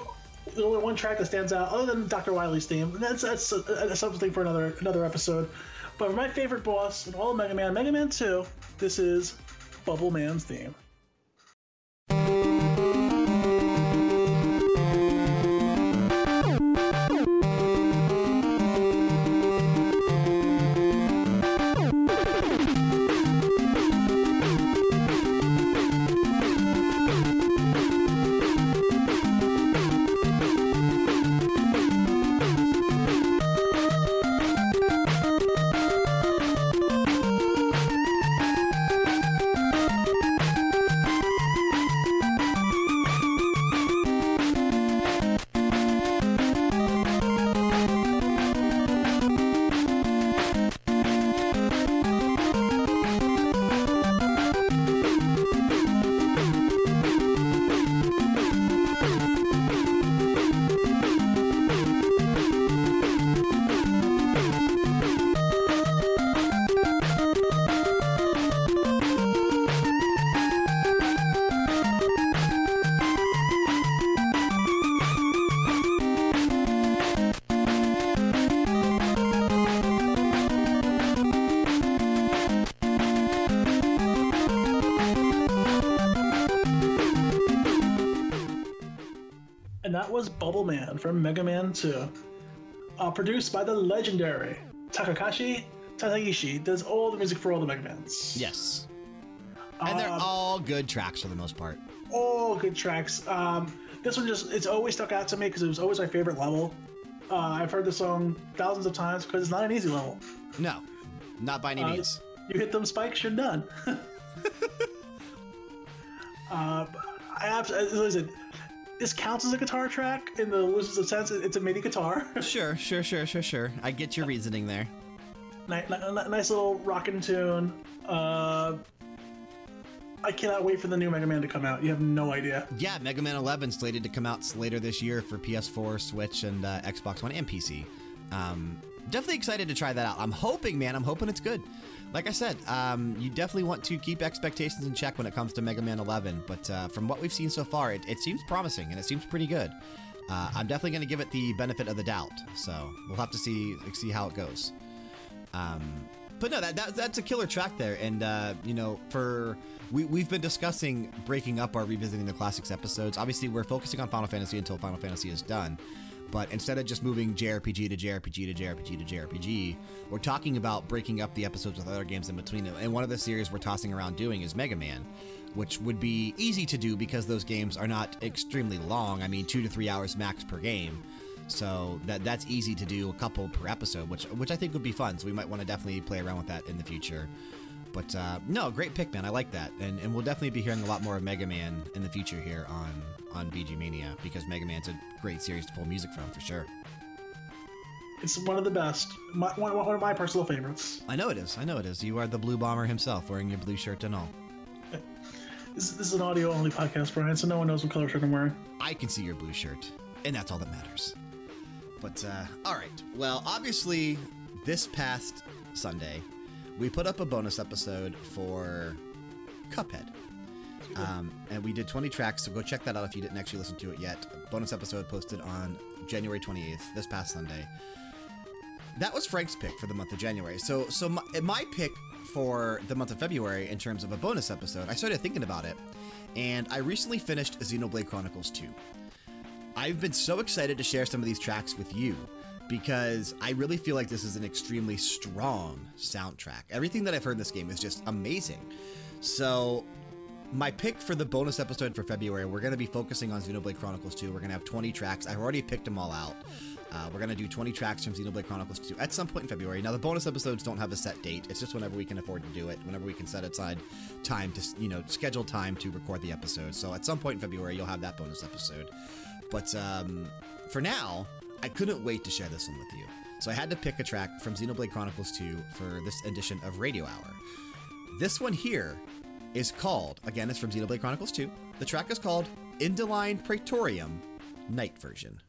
the only one track that stands out, other than Dr. Wily's theme, that's that's, that's something for another another episode. But for my favorite boss in all of Mega Man, Mega Man 2, this is Bubble Man's theme. From Mega Man 2. Uh, produced by the legendary Takashi Tateishi, does all the music for all the Mega Mans. Yes. And they're um, all good tracks for the most part. All good tracks. Um, this one just, it's always stuck out to me because it was always my favorite level. Uh, I've heard the song thousands of times because it's not an easy level. No, not by any uh, means. You hit them spikes, you're done. uh, I I said, this counts as a guitar track in the loosest of sense. It's a MIDI guitar. sure, sure, sure, sure, sure. I get your reasoning there. nice, nice little rockin' tune. Uh, I cannot wait for the new Mega Man to come out. You have no idea. Yeah, Mega Man 11 slated to come out later this year for PS4, Switch, and uh, Xbox One and PC. Um, definitely excited to try that out. I'm hoping, man, I'm hoping it's good. Like I said, um, you definitely want to keep expectations in check when it comes to Mega Man 11, but uh, from what we've seen so far, it, it seems promising and it seems pretty good. Uh, I'm definitely going to give it the benefit of the doubt, so we'll have to see see how it goes. Um, but no, that, that, that's a killer track there, and uh, you know, for we we've been discussing breaking up our revisiting the classics episodes. Obviously, we're focusing on Final Fantasy until Final Fantasy is done. But instead of just moving JRPG to JRPG to JRPG to JRPG, we're talking about breaking up the episodes with other games in between them. And one of the series we're tossing around doing is Mega Man, which would be easy to do because those games are not extremely long. I mean, two to three hours max per game. So that that's easy to do, a couple per episode, which which I think would be fun. So we might want to definitely play around with that in the future. But uh, no, great pick, man. I like that, and and we'll definitely be hearing a lot more of Mega Man in the future here on on BG Mania because Mega Man's a great series to pull music from for sure. It's one of the best. My, one, one of my personal favorites. I know it is. I know it is. You are the Blue Bomber himself, wearing your blue shirt and all. This, this is an audio only podcast, Brian, so no one knows what color shirt I'm wearing. I can see your blue shirt, and that's all that matters. But, uh, all right. Well, obviously, this past Sunday, we put up a bonus episode for Cuphead. Um, and we did 20 tracks, so go check that out if you didn't actually listen to it yet. bonus episode posted on January 28th, this past Sunday. That was Frank's pick for the month of January. So, so my, my pick for the month of February in terms of a bonus episode, I started thinking about it, and I recently finished Xenoblade Chronicles 2. I've been so excited to share some of these tracks with you because I really feel like this is an extremely strong soundtrack. Everything that I've heard in this game is just amazing. So, my pick for the bonus episode for February, we're going to be focusing on Xenoblade Chronicles 2. We're going to have 20 tracks. I've already picked them all out. Uh, we're going to do 20 tracks from Xenoblade Chronicles 2 at some point in February. Now, the bonus episodes don't have a set date. It's just whenever we can afford to do it, whenever we can set aside time to, you know, schedule time to record the episode. So, at some point in February, you'll have that bonus episode. But um, for now, I couldn't wait to share this one with you. So, I had to pick a track from Xenoblade Chronicles 2 for this edition of Radio Hour. This one here is called, again, it's from Xenoblade Chronicles 2. The track is called Indoline Praetorium Night Version.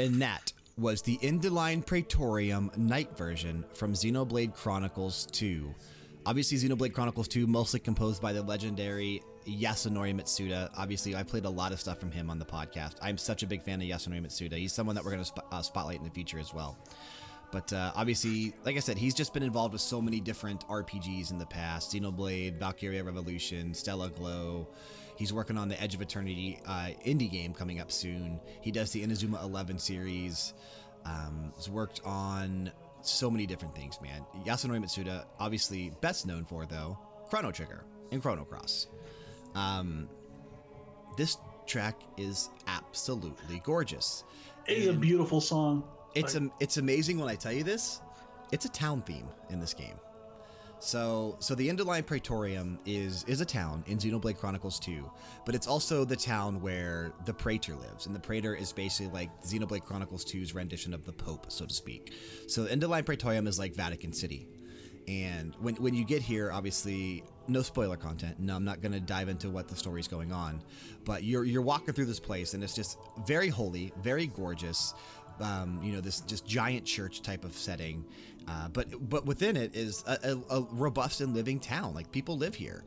And that was the Indoline Praetorium Night version from Xenoblade Chronicles 2. Obviously, Xenoblade Chronicles 2, mostly composed by the legendary Yasunori Mitsuda. Obviously, I played a lot of stuff from him on the podcast. I'm such a big fan of Yasunori Mitsuda. He's someone that we're going to uh, spotlight in the future as well. But uh, obviously, like I said, he's just been involved with so many different RPGs in the past Xenoblade, Valkyria Revolution, Stella Glow. He's working on the Edge of Eternity uh, indie game coming up soon. He does the Inazuma 11 series. Um, he's worked on so many different things, man. Yasunori Mitsuda, obviously best known for, though, Chrono Trigger and Chrono Cross. Um, this track is absolutely gorgeous. It is a beautiful song. It's am it's amazing when I tell you this. It's a town theme in this game. So so the Indoline Praetorium is is a town in Xenoblade Chronicles 2, but it's also the town where the Praetor lives, and the Praetor is basically like Xenoblade Chronicles 2's rendition of the Pope, so to speak. So Indoline Praetorium is like Vatican City. And when, when you get here, obviously, no spoiler content. No, I'm not going to dive into what the story's going on. But you're, you're walking through this place, and it's just very holy, very gorgeous. Um, you know, this just giant church type of setting. Uh, but but within it is a, a, a robust and living town. Like people live here.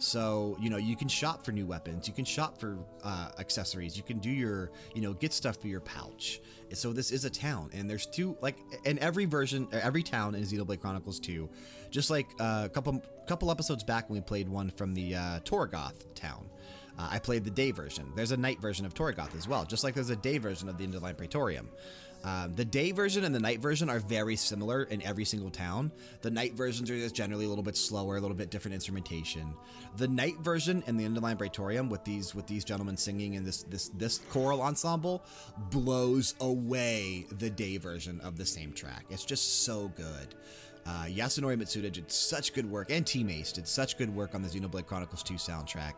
So, you know, you can shop for new weapons, you can shop for uh, accessories, you can do your, you know, get stuff for your pouch. So, this is a town, and there's two, like, in every version, every town in Xenoblade Chronicles 2, just like uh, a couple couple episodes back when we played one from the uh, Torigoth town. Uh, I played the day version. There's a night version of Torigoth as well, just like there's a day version of the Indoline Praetorium. Um, the day version and the night version are very similar in every single town. The night versions are just generally a little bit slower, a little bit different instrumentation. The night version and the Indoline Praetorium with these with these gentlemen singing in this this this choral ensemble blows away the day version of the same track. It's just so good. Uh, Yasunori Mitsuda did such good work, and Team Ace did such good work on the Xenoblade Chronicles 2 soundtrack.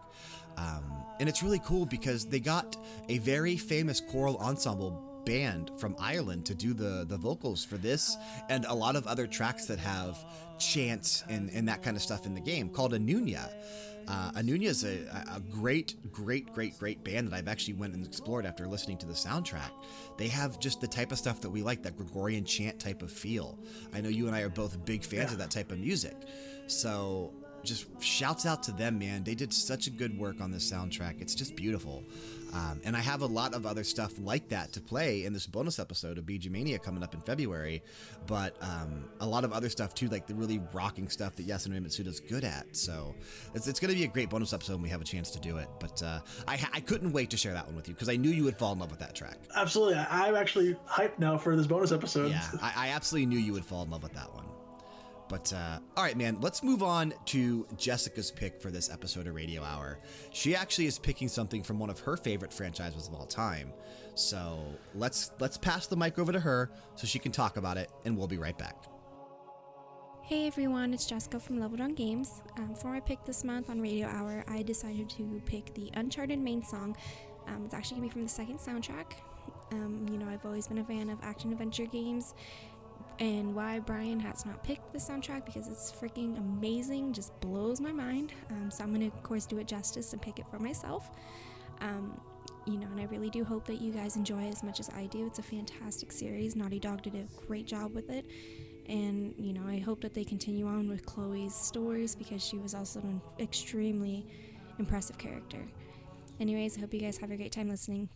Um, and it's really cool because they got a very famous choral ensemble band from Ireland to do the, the vocals for this and a lot of other tracks that have chants and, and that kind of stuff in the game called Anúna. Uh, Anúna is a, a great, great, great, great band that I've actually went and explored after listening to the soundtrack. They have just the type of stuff that we like, that Gregorian chant type of feel. I know you and I are both big fans Yeah. of that type of music. So just shouts out to them, man. They did such a good work on this soundtrack. It's just beautiful. Um, and I have a lot of other stuff like that to play in this bonus episode of BG Mania coming up in February. But um, a lot of other stuff too, like the really rocking stuff that Yasunori Mitsuda's good at. So it's, it's going to be a great bonus episode when we have a chance to do it. But uh, I, I couldn't wait to share that one with you because I knew you would fall in love with that track. Absolutely. I- I'm actually hyped now for this bonus episode. Yeah, I, I absolutely knew you would fall in love with that one. But uh, all right, man, let's move on to Jessica's pick for this episode of Radio Hour. She actually is picking something from one of her favorite franchises of all time. So let's let's pass the mic over to her so she can talk about it, and we'll be right back. Hey everyone, it's Jessica from Level Down Games. Um, for my pick this month on Radio Hour, I decided to pick the Uncharted main song. Um, it's actually going to be from the second soundtrack. Um, you know, I've always been a fan of action adventure games, and why Brian has not picked the soundtrack because it's freaking amazing just blows my mind. Um, so I'm to, of course, do it justice and pick it for myself. Um, you know, and I really do hope that you guys enjoy as much as I do. It's a fantastic series. Naughty Dog did a great job with it. And, you know, I hope that they continue on with Chloe's stories because she was also an extremely impressive character. Anyways, I hope you guys have a great time listening.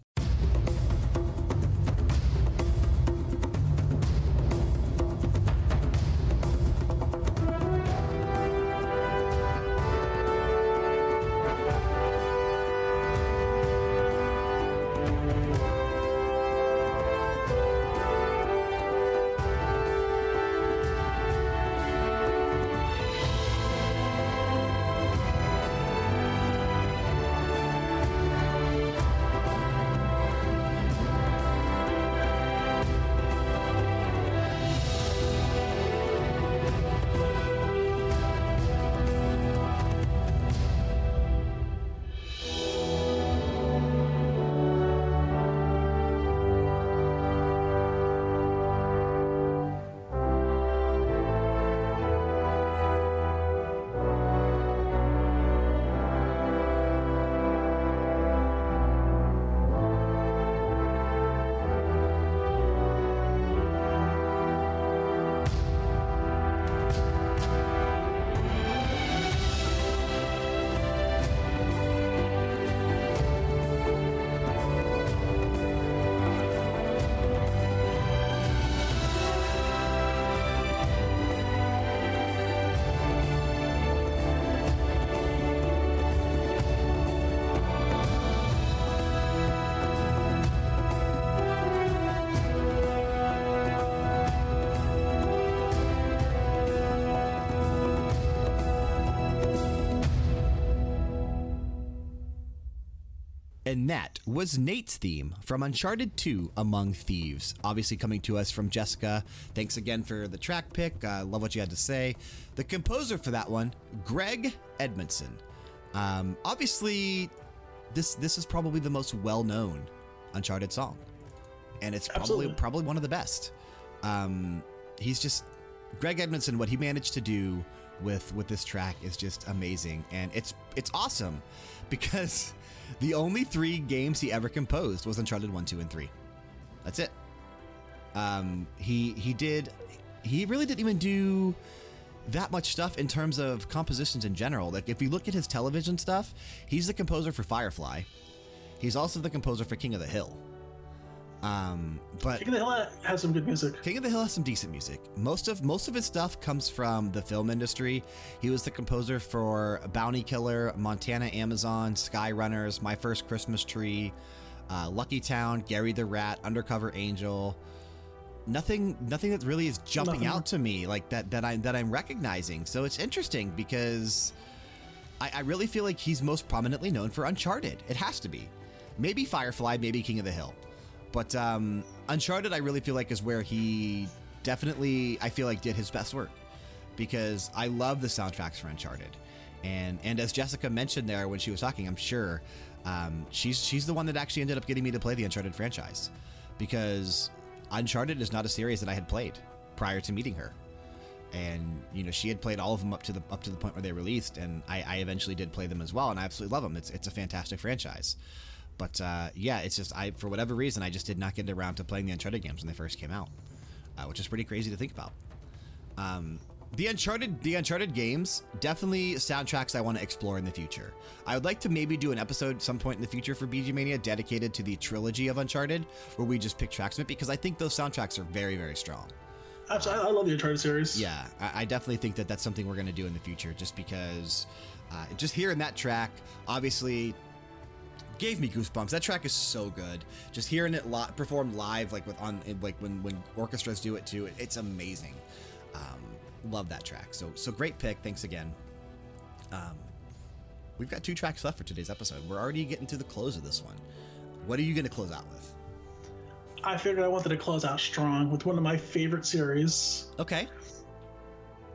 Was Nate's theme from Uncharted 2 Among Thieves. Obviously, coming to us from Jessica. Thanks again for the track pick. Uh, love what you had to say. The composer for that one, Greg Edmondson. Um, obviously, this, this is probably the most well known Uncharted song. And it's probably, probably one of the best. Um, he's just, Greg Edmondson, what he managed to do with, with this track is just amazing. And it's, it's awesome because the only three games he ever composed was Uncharted 1, 2, and 3. That's it. Um, he he did he really didn't even do that much stuff in terms of compositions in general. Like if you look at his television stuff, he's the composer for Firefly. He's also the composer for King of the Hill. Um, but King of the Hill has some good music. King of the Hill has some decent music. Most of most of his stuff comes from the film industry. He was the composer for Bounty Killer, Montana Amazon, Sky Runners, My First Christmas Tree, uh, Lucky Town, Gary the Rat, Undercover Angel. Nothing, nothing that really is jumping Nothing. out to me like that that I'm that I'm recognizing. So it's interesting because I, I really feel like he's most prominently known for Uncharted. It has to be. Maybe Firefly, maybe King of the Hill. But um, Uncharted, I really feel like, is where he definitely, I feel like, did his best work. Because I love the soundtracks for Uncharted. And, and as Jessica mentioned there when she was talking, I'm sure um, she's, she's the one that actually ended up getting me to play the Uncharted franchise. Because Uncharted is not a series that I had played prior to meeting her and you know she had played all of them up to the up to the point where they released, and I, I eventually did play them as well, and I absolutely love them. It's it's a fantastic franchise, but uh, yeah, it's just I for whatever reason I just did not get around to playing the Uncharted games when they first came out, uh, which is pretty crazy to think about. Um, the Uncharted, the Uncharted games, definitely soundtracks I want to explore in the future. I would like to maybe do an episode some point in the future for BG Mania dedicated to the trilogy of Uncharted, where we just pick tracks from it because I think those soundtracks are very, very strong. Absolutely, I love the Uncharted series. Yeah, I, I definitely think that that's something we're going to do in the future just because uh, just hearing that track obviously gave me goosebumps. That track is so good. Just hearing it li- performed live, like with on like when when orchestras do it too, it, it's amazing. Um, love that track. So so great pick. Thanks again. Um, we've got two tracks left for today's episode. We're already getting to the close of this one. What are you going to close out with? I figured I wanted to close out strong with one of my favorite series. Okay.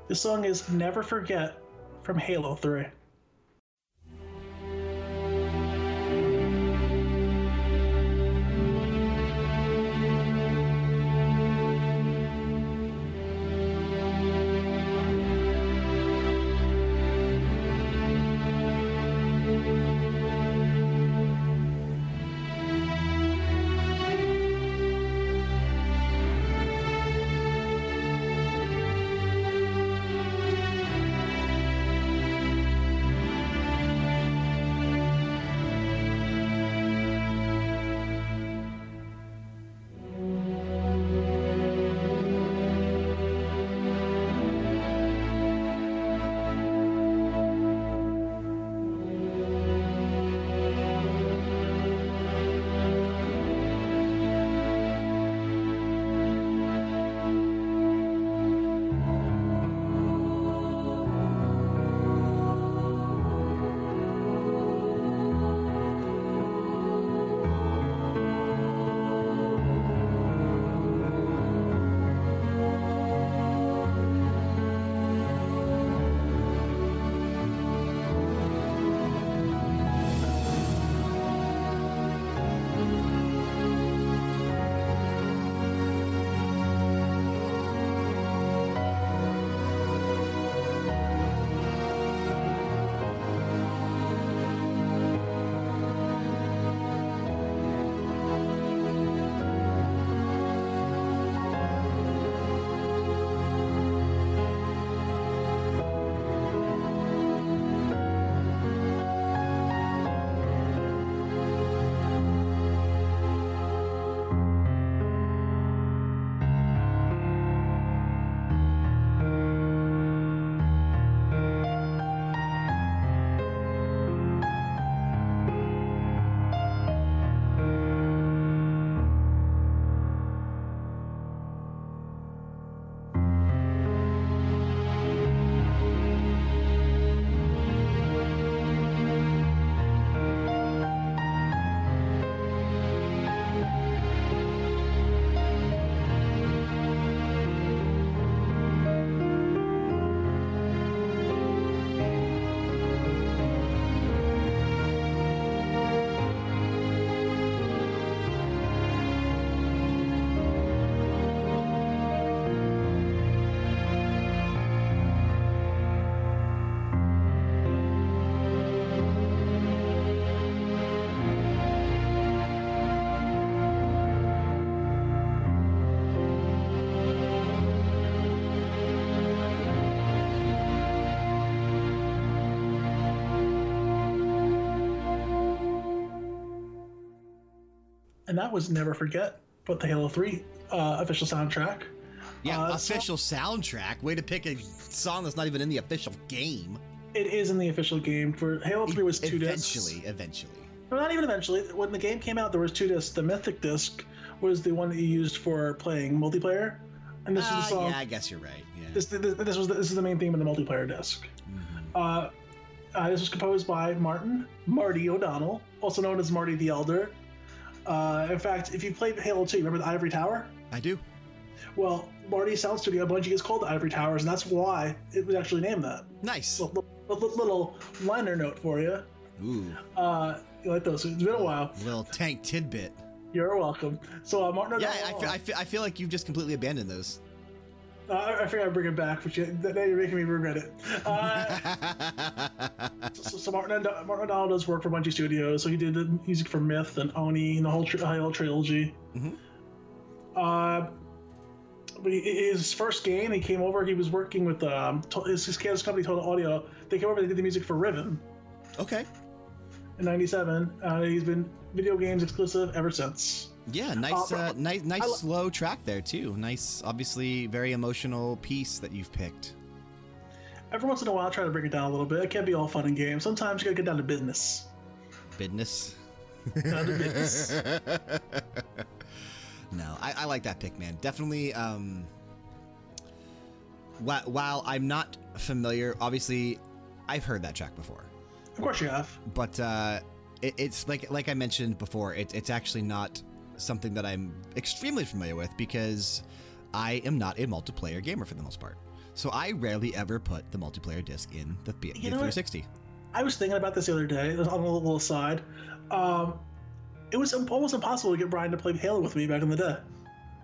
The song is Never Forget from Halo 3. That was Never Forget, but the Halo 3 uh, official soundtrack. Yeah, Uh, so- official soundtrack. Way to pick a song that's not even in the official game. It is in the official game for Halo 3 was two discs. eventually, eventually. No, not even eventually. When the game came out, there was two discs. The Mythic disc was the one that you used for playing multiplayer, and this Ah, is the song. yeah, I guess you're right. Yeah. This, this, this was the, this is the main theme of the multiplayer disc. Mhm. Uh, uh, this was composed by Martin Marty O'Donnell, also known as Marty the Elder. Uh, in fact, if you played Halo 2, remember the Ivory Tower? I do. Well, Marty Sound Studio Bungie is called the Ivory Towers, and that's why it was actually named that. Nice. Little, little, little liner note for you. Ooh, Uh, you like those? It's been a while. little tank tidbit. You're welcome. So, uh, Martin Yeah. I I, feel, I feel like you've just completely abandoned those. Uh, I, I I'd bring it back, but you, now you're making me regret it. Uh, so, so Martin, Martin O'Donnell does work for Bungie Studios, so he did the music for Myth and Oni and the whole tri- Halo trilogy. Mhm. Uh, but he- his first game, he came over. He was working with um, to- his, his his company, Total Audio. They came over. They did the music for Riven okay. in '97. Uh, he's been video games exclusive ever since. Yeah, nice, Uh, uh, nice, nice slow track there too. Nice, obviously, very emotional piece that you've picked. Every once in a while, I try to bring it down a little bit. It can't be all fun and games. Sometimes you gotta get down to business. Business. Down to business. no, I, I like that pick, man. Definitely. Um, while, while I'm not familiar, obviously, I've heard that track before. Of course you have. but uh, it, it's like like I mentioned before. It, it's actually not something that I'm extremely familiar with because I am not a multiplayer gamer for the most part. So I rarely ever put the multiplayer disc in the, the You know what? 360. I was thinking about this the other day on a little aside. Um, it was almost impossible to get Brian to play Halo with me back in the day.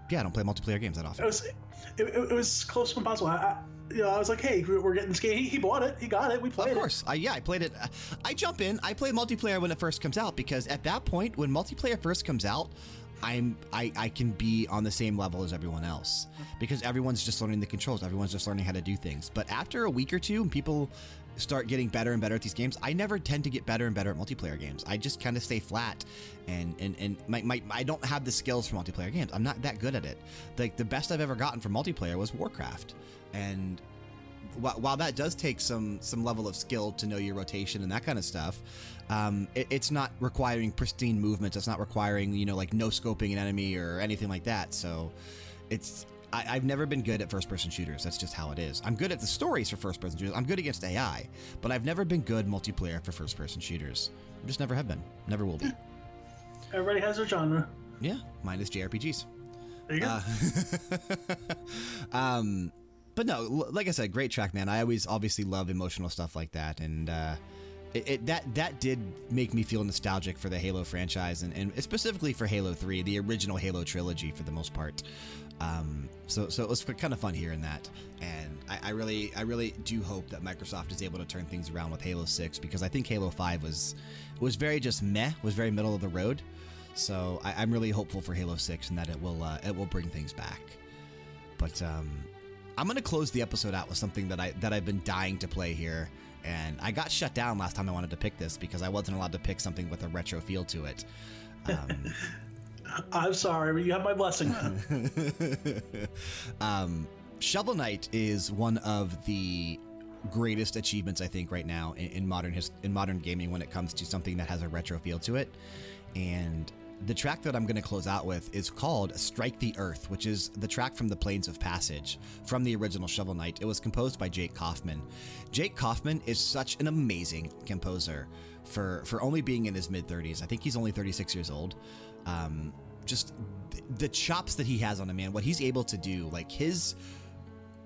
Yeah, I don't play multiplayer games that It often. was, it, it, it was close to impossible. I, I, you know, I was like, "Hey, we're getting this game." He, he bought it. He got it. We played it. Of course, I, yeah, I played it. I jump in. I play multiplayer when it first comes out because at that point, when multiplayer first comes out, I'm I, I can be on the same level as everyone else because everyone's just learning the controls. Everyone's just learning how to do things. But after a week or two, people start getting better and better at these games, I never tend to get better and better at multiplayer games. I just kind of stay flat, and and and my, my I don't have the skills for multiplayer games. I'm not that good at it. Like the best I've ever gotten for multiplayer was Warcraft, and while, while that does take some some level of skill to know your rotation and that kind of stuff, um, it, it's not requiring pristine movements. It's not requiring you know like no scoping an enemy or anything like that. So it's I, I've never been good at first person shooters. That's just how it is. I'm good at the stories for first person shooters. I'm good against AI, but I've never been good multiplayer for first person shooters. I just never have been. Never will be. Everybody has their genre. Yeah, mine is JRPGs. There you go. Uh, um, but no, like I said, great track, man. I always obviously love emotional stuff like that, and uh, it, it that that did make me feel nostalgic for the Halo franchise, and, and specifically for Halo Three, the original Halo trilogy, for the most part. Um, so so it was kind of fun hearing that, and I, I really I really do hope that Microsoft is able to turn things around with Halo Six because I think Halo Five was was very just meh, was very middle of the road. So I, I'm really hopeful for Halo Six and that it will uh, it will bring things back. But um, I'm gonna close the episode out with something that I that I've been dying to play here, and I got shut down last time I wanted to pick this because I wasn't allowed to pick something with a retro feel to it. Um, I'm sorry, but you have my blessing. um, Shovel Knight is one of the greatest achievements I think right now in, in modern in modern gaming when it comes to something that has a retro feel to it. And the track that I'm going to close out with is called Strike the Earth, which is the track from the Plains of Passage from the original Shovel Knight. It was composed by Jake Kaufman. Jake Kaufman is such an amazing composer for, for only being in his mid 30s. I think he's only 36 years old. Um, just th- the chops that he has on a man, what he's able to do, like his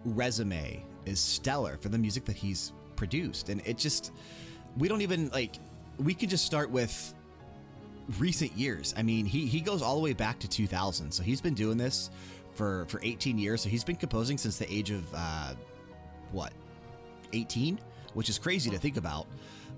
resume is stellar for the music that he's produced. And it just, we don't even like, we could just start with recent years. I mean, he, he goes all the way back to 2000. So he's been doing this for, for 18 years. So he's been composing since the age of, uh, what, 18? Which is crazy to think about.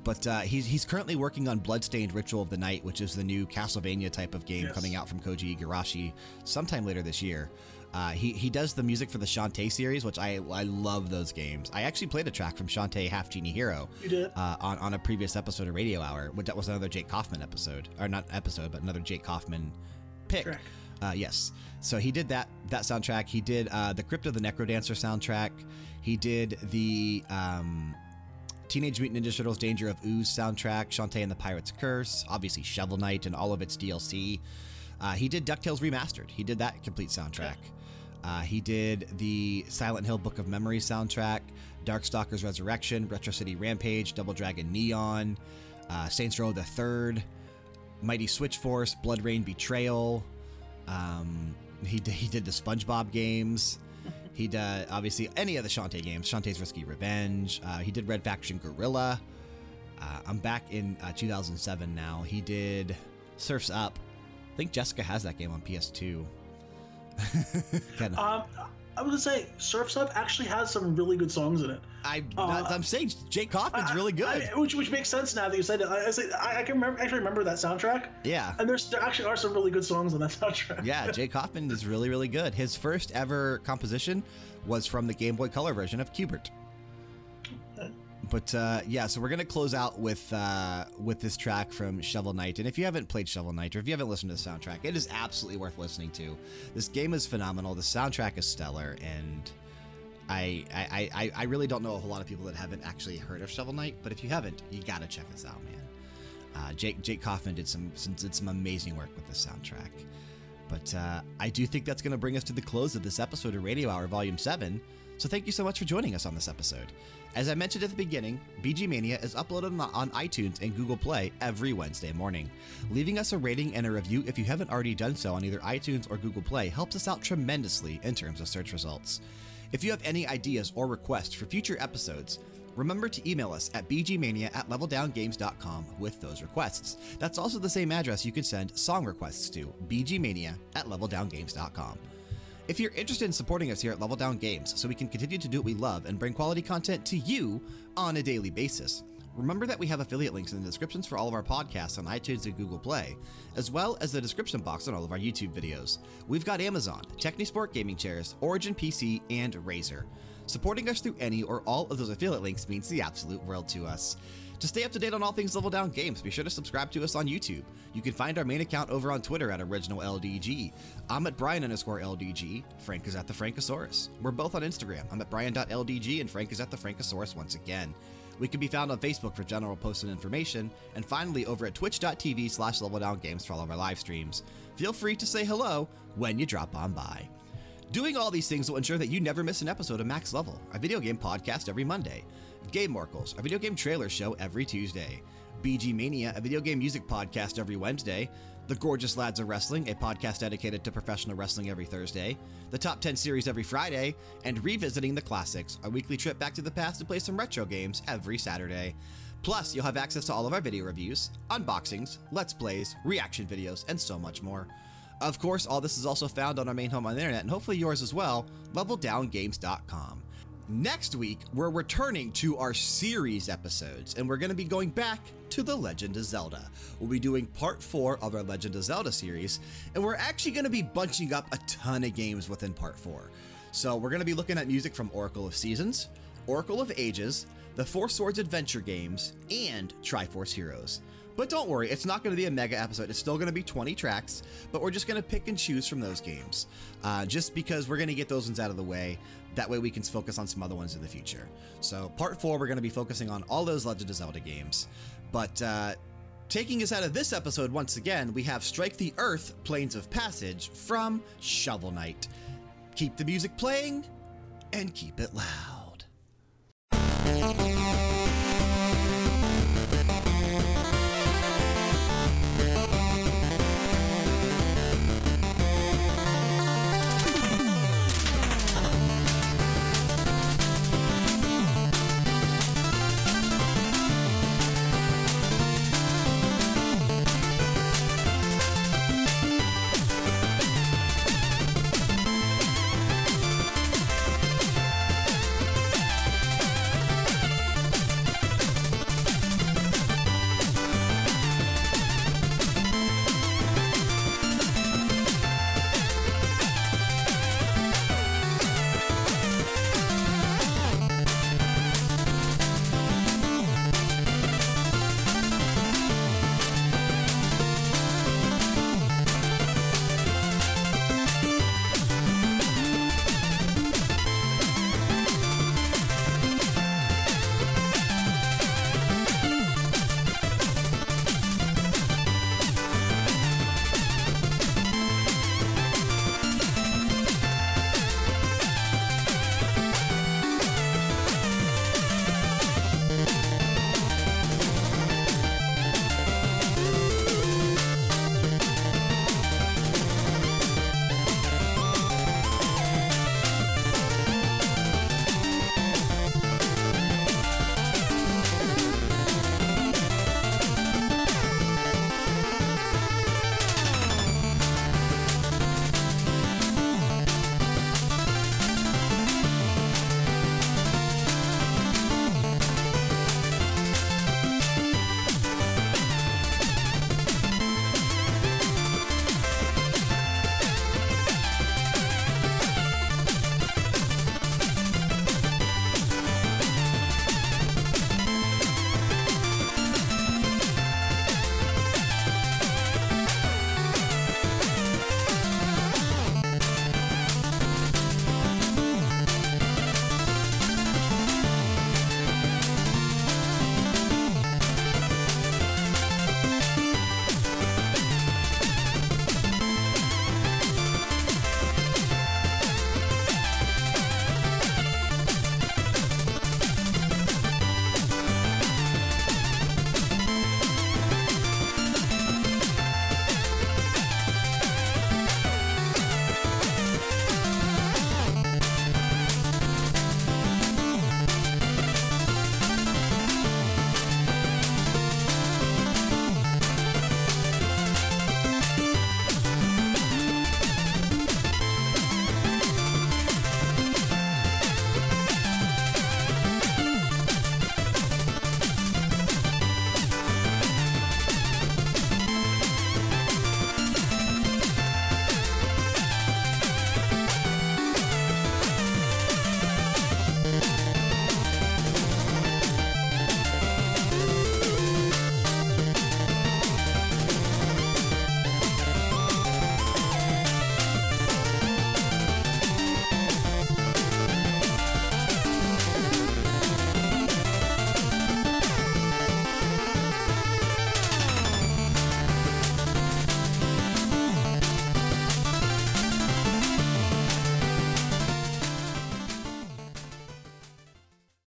But uh, he's, he's currently working on Bloodstained Ritual of the Night, which is the new Castlevania type of game Yes. coming out from Koji Igarashi sometime later this year. Uh, he, he does the music for the Shantae series, which I, I love those games. I actually played a track from Shantae Half Genie Hero You did. uh, on, on a previous episode of Radio Hour, which that was another Jake Kaufman episode. Or not episode, but another Jake Kaufman pick. soundtrack. Uh, yes. So he did that that soundtrack. He did uh, the Crypt of the Necrodancer soundtrack. He did the um, Teenage Mutant Ninja Turtles Danger of Ooze soundtrack, Shantae and the Pirate's Curse, obviously Shovel Knight and all of its DLC. Uh, he did DuckTales Remastered. He did that complete soundtrack. Uh, he did the Silent Hill Book of Memories soundtrack, Darkstalkers Resurrection, Retro City Rampage, Double Dragon Neon, uh, Saints Row the Third, Mighty Switch Force, BloodRayne Betrayal. Um, he, did, he did the SpongeBob games. He did, obviously, any of the Shantae games. Shantae's Risky Revenge. Uh, he did Red Faction Guerrilla. Uh, I'm back in uh, 2007 now. He did Surf's Up. I think Jessica has that game on PS2. Kinda- Um, I was gonna say, Surf's Up actually has some really good songs in it. I, uh, I'm saying Jake Kaufman's I- really good. I- which which makes sense now that you said it. I, I I can remember, actually remember that soundtrack, yeah. and there's there actually are some really good songs on that soundtrack. Yeah, Jake Kaufman is really, really good. His first ever composition was from the Game Boy Color version of Q*bert. But uh, yeah, so we're gonna close out with uh, with this track from Shovel Knight. And if you haven't played Shovel Knight or if you haven't listened to the soundtrack, it is absolutely worth listening to. This game is phenomenal. The soundtrack is stellar, and I I, I, I really don't know a whole lot of people that haven't actually heard of Shovel Knight. But if you haven't, you gotta check this out, man. Uh, Jake Jake Kaufman did some, some did some amazing work with the soundtrack. But uh, I do think that's going to bring us to the close of this episode of Radio Hour Volume 7. So thank you so much for joining us on this episode. As I mentioned at the beginning, BG Mania is uploaded on, iTunes and Google Play every Wednesday morning. Leaving us a rating and a review if you haven't already done so on either iTunes or Google Play helps us out tremendously in terms of search results. If you have any ideas or requests for future episodes, remember to email us at bgmania at leveldowngames.com with those requests. That's also the same address you can send song requests to bgmania at leveldowngames.com. If you're interested in supporting us here at Level Down Games so we can continue to do what we love and bring quality content to you on a daily basis, remember that we have affiliate links in the descriptions for all of our podcasts on iTunes and Google Play, as well as the description box on all of our YouTube videos. We've got Amazon, Technisport Gaming Chairs, Origin PC, and Razer. Supporting us through any or all of those affiliate links means the absolute world to us. To stay up to date on all things Level Down Games, be sure to subscribe to us on YouTube. You can find our main account over on Twitter at OriginalLDG. I'm at Brian underscore LDG. Frank is at the Frankosaurus. We're both on Instagram. I'm at Brian.LDG and Frank is at the Frankosaurus once again. We can be found on Facebook for general posts and information, and finally over at twitch.tv slash leveldowngames for all of our live streams. Feel free to say hello when you drop on by. Doing all these things will ensure that you never miss an episode of Max Level, a video game podcast every Monday. Game Oracles, a video game trailer show every Tuesday. BG Mania, a video game music podcast every Wednesday. The Gorgeous Lads of Wrestling, a podcast dedicated to professional wrestling every Thursday. The Top 10 series every Friday. And Revisiting the Classics, a weekly trip back to the past to play some retro games every Saturday. Plus, you'll have access to all of our video reviews, unboxings, let's plays, reaction videos, and so much more. Of course, all this is also found on our main home on the internet, and hopefully yours as well, leveldowngames.com. Next week, we're returning to our series episodes, and we're going to be going back to The Legend of Zelda. We'll be doing part four of our Legend of Zelda series, and we're actually going to be bunching up a ton of games within part four. So, we're going to be looking at music from Oracle of Seasons, Oracle of Ages, the Four Swords Adventure games, and Triforce Heroes. But don't worry, it's not going to be a mega episode. It's still going to be 20 tracks, but we're just going to pick and choose from those games. Uh, just because we're going to get those ones out of the way. That way we can focus on some other ones in the future. So, part four, we're going to be focusing on all those Legend of Zelda games. But, uh, taking us out of this episode once again, we have Strike the Earth Plains of Passage from Shovel Knight. Keep the music playing and keep it loud.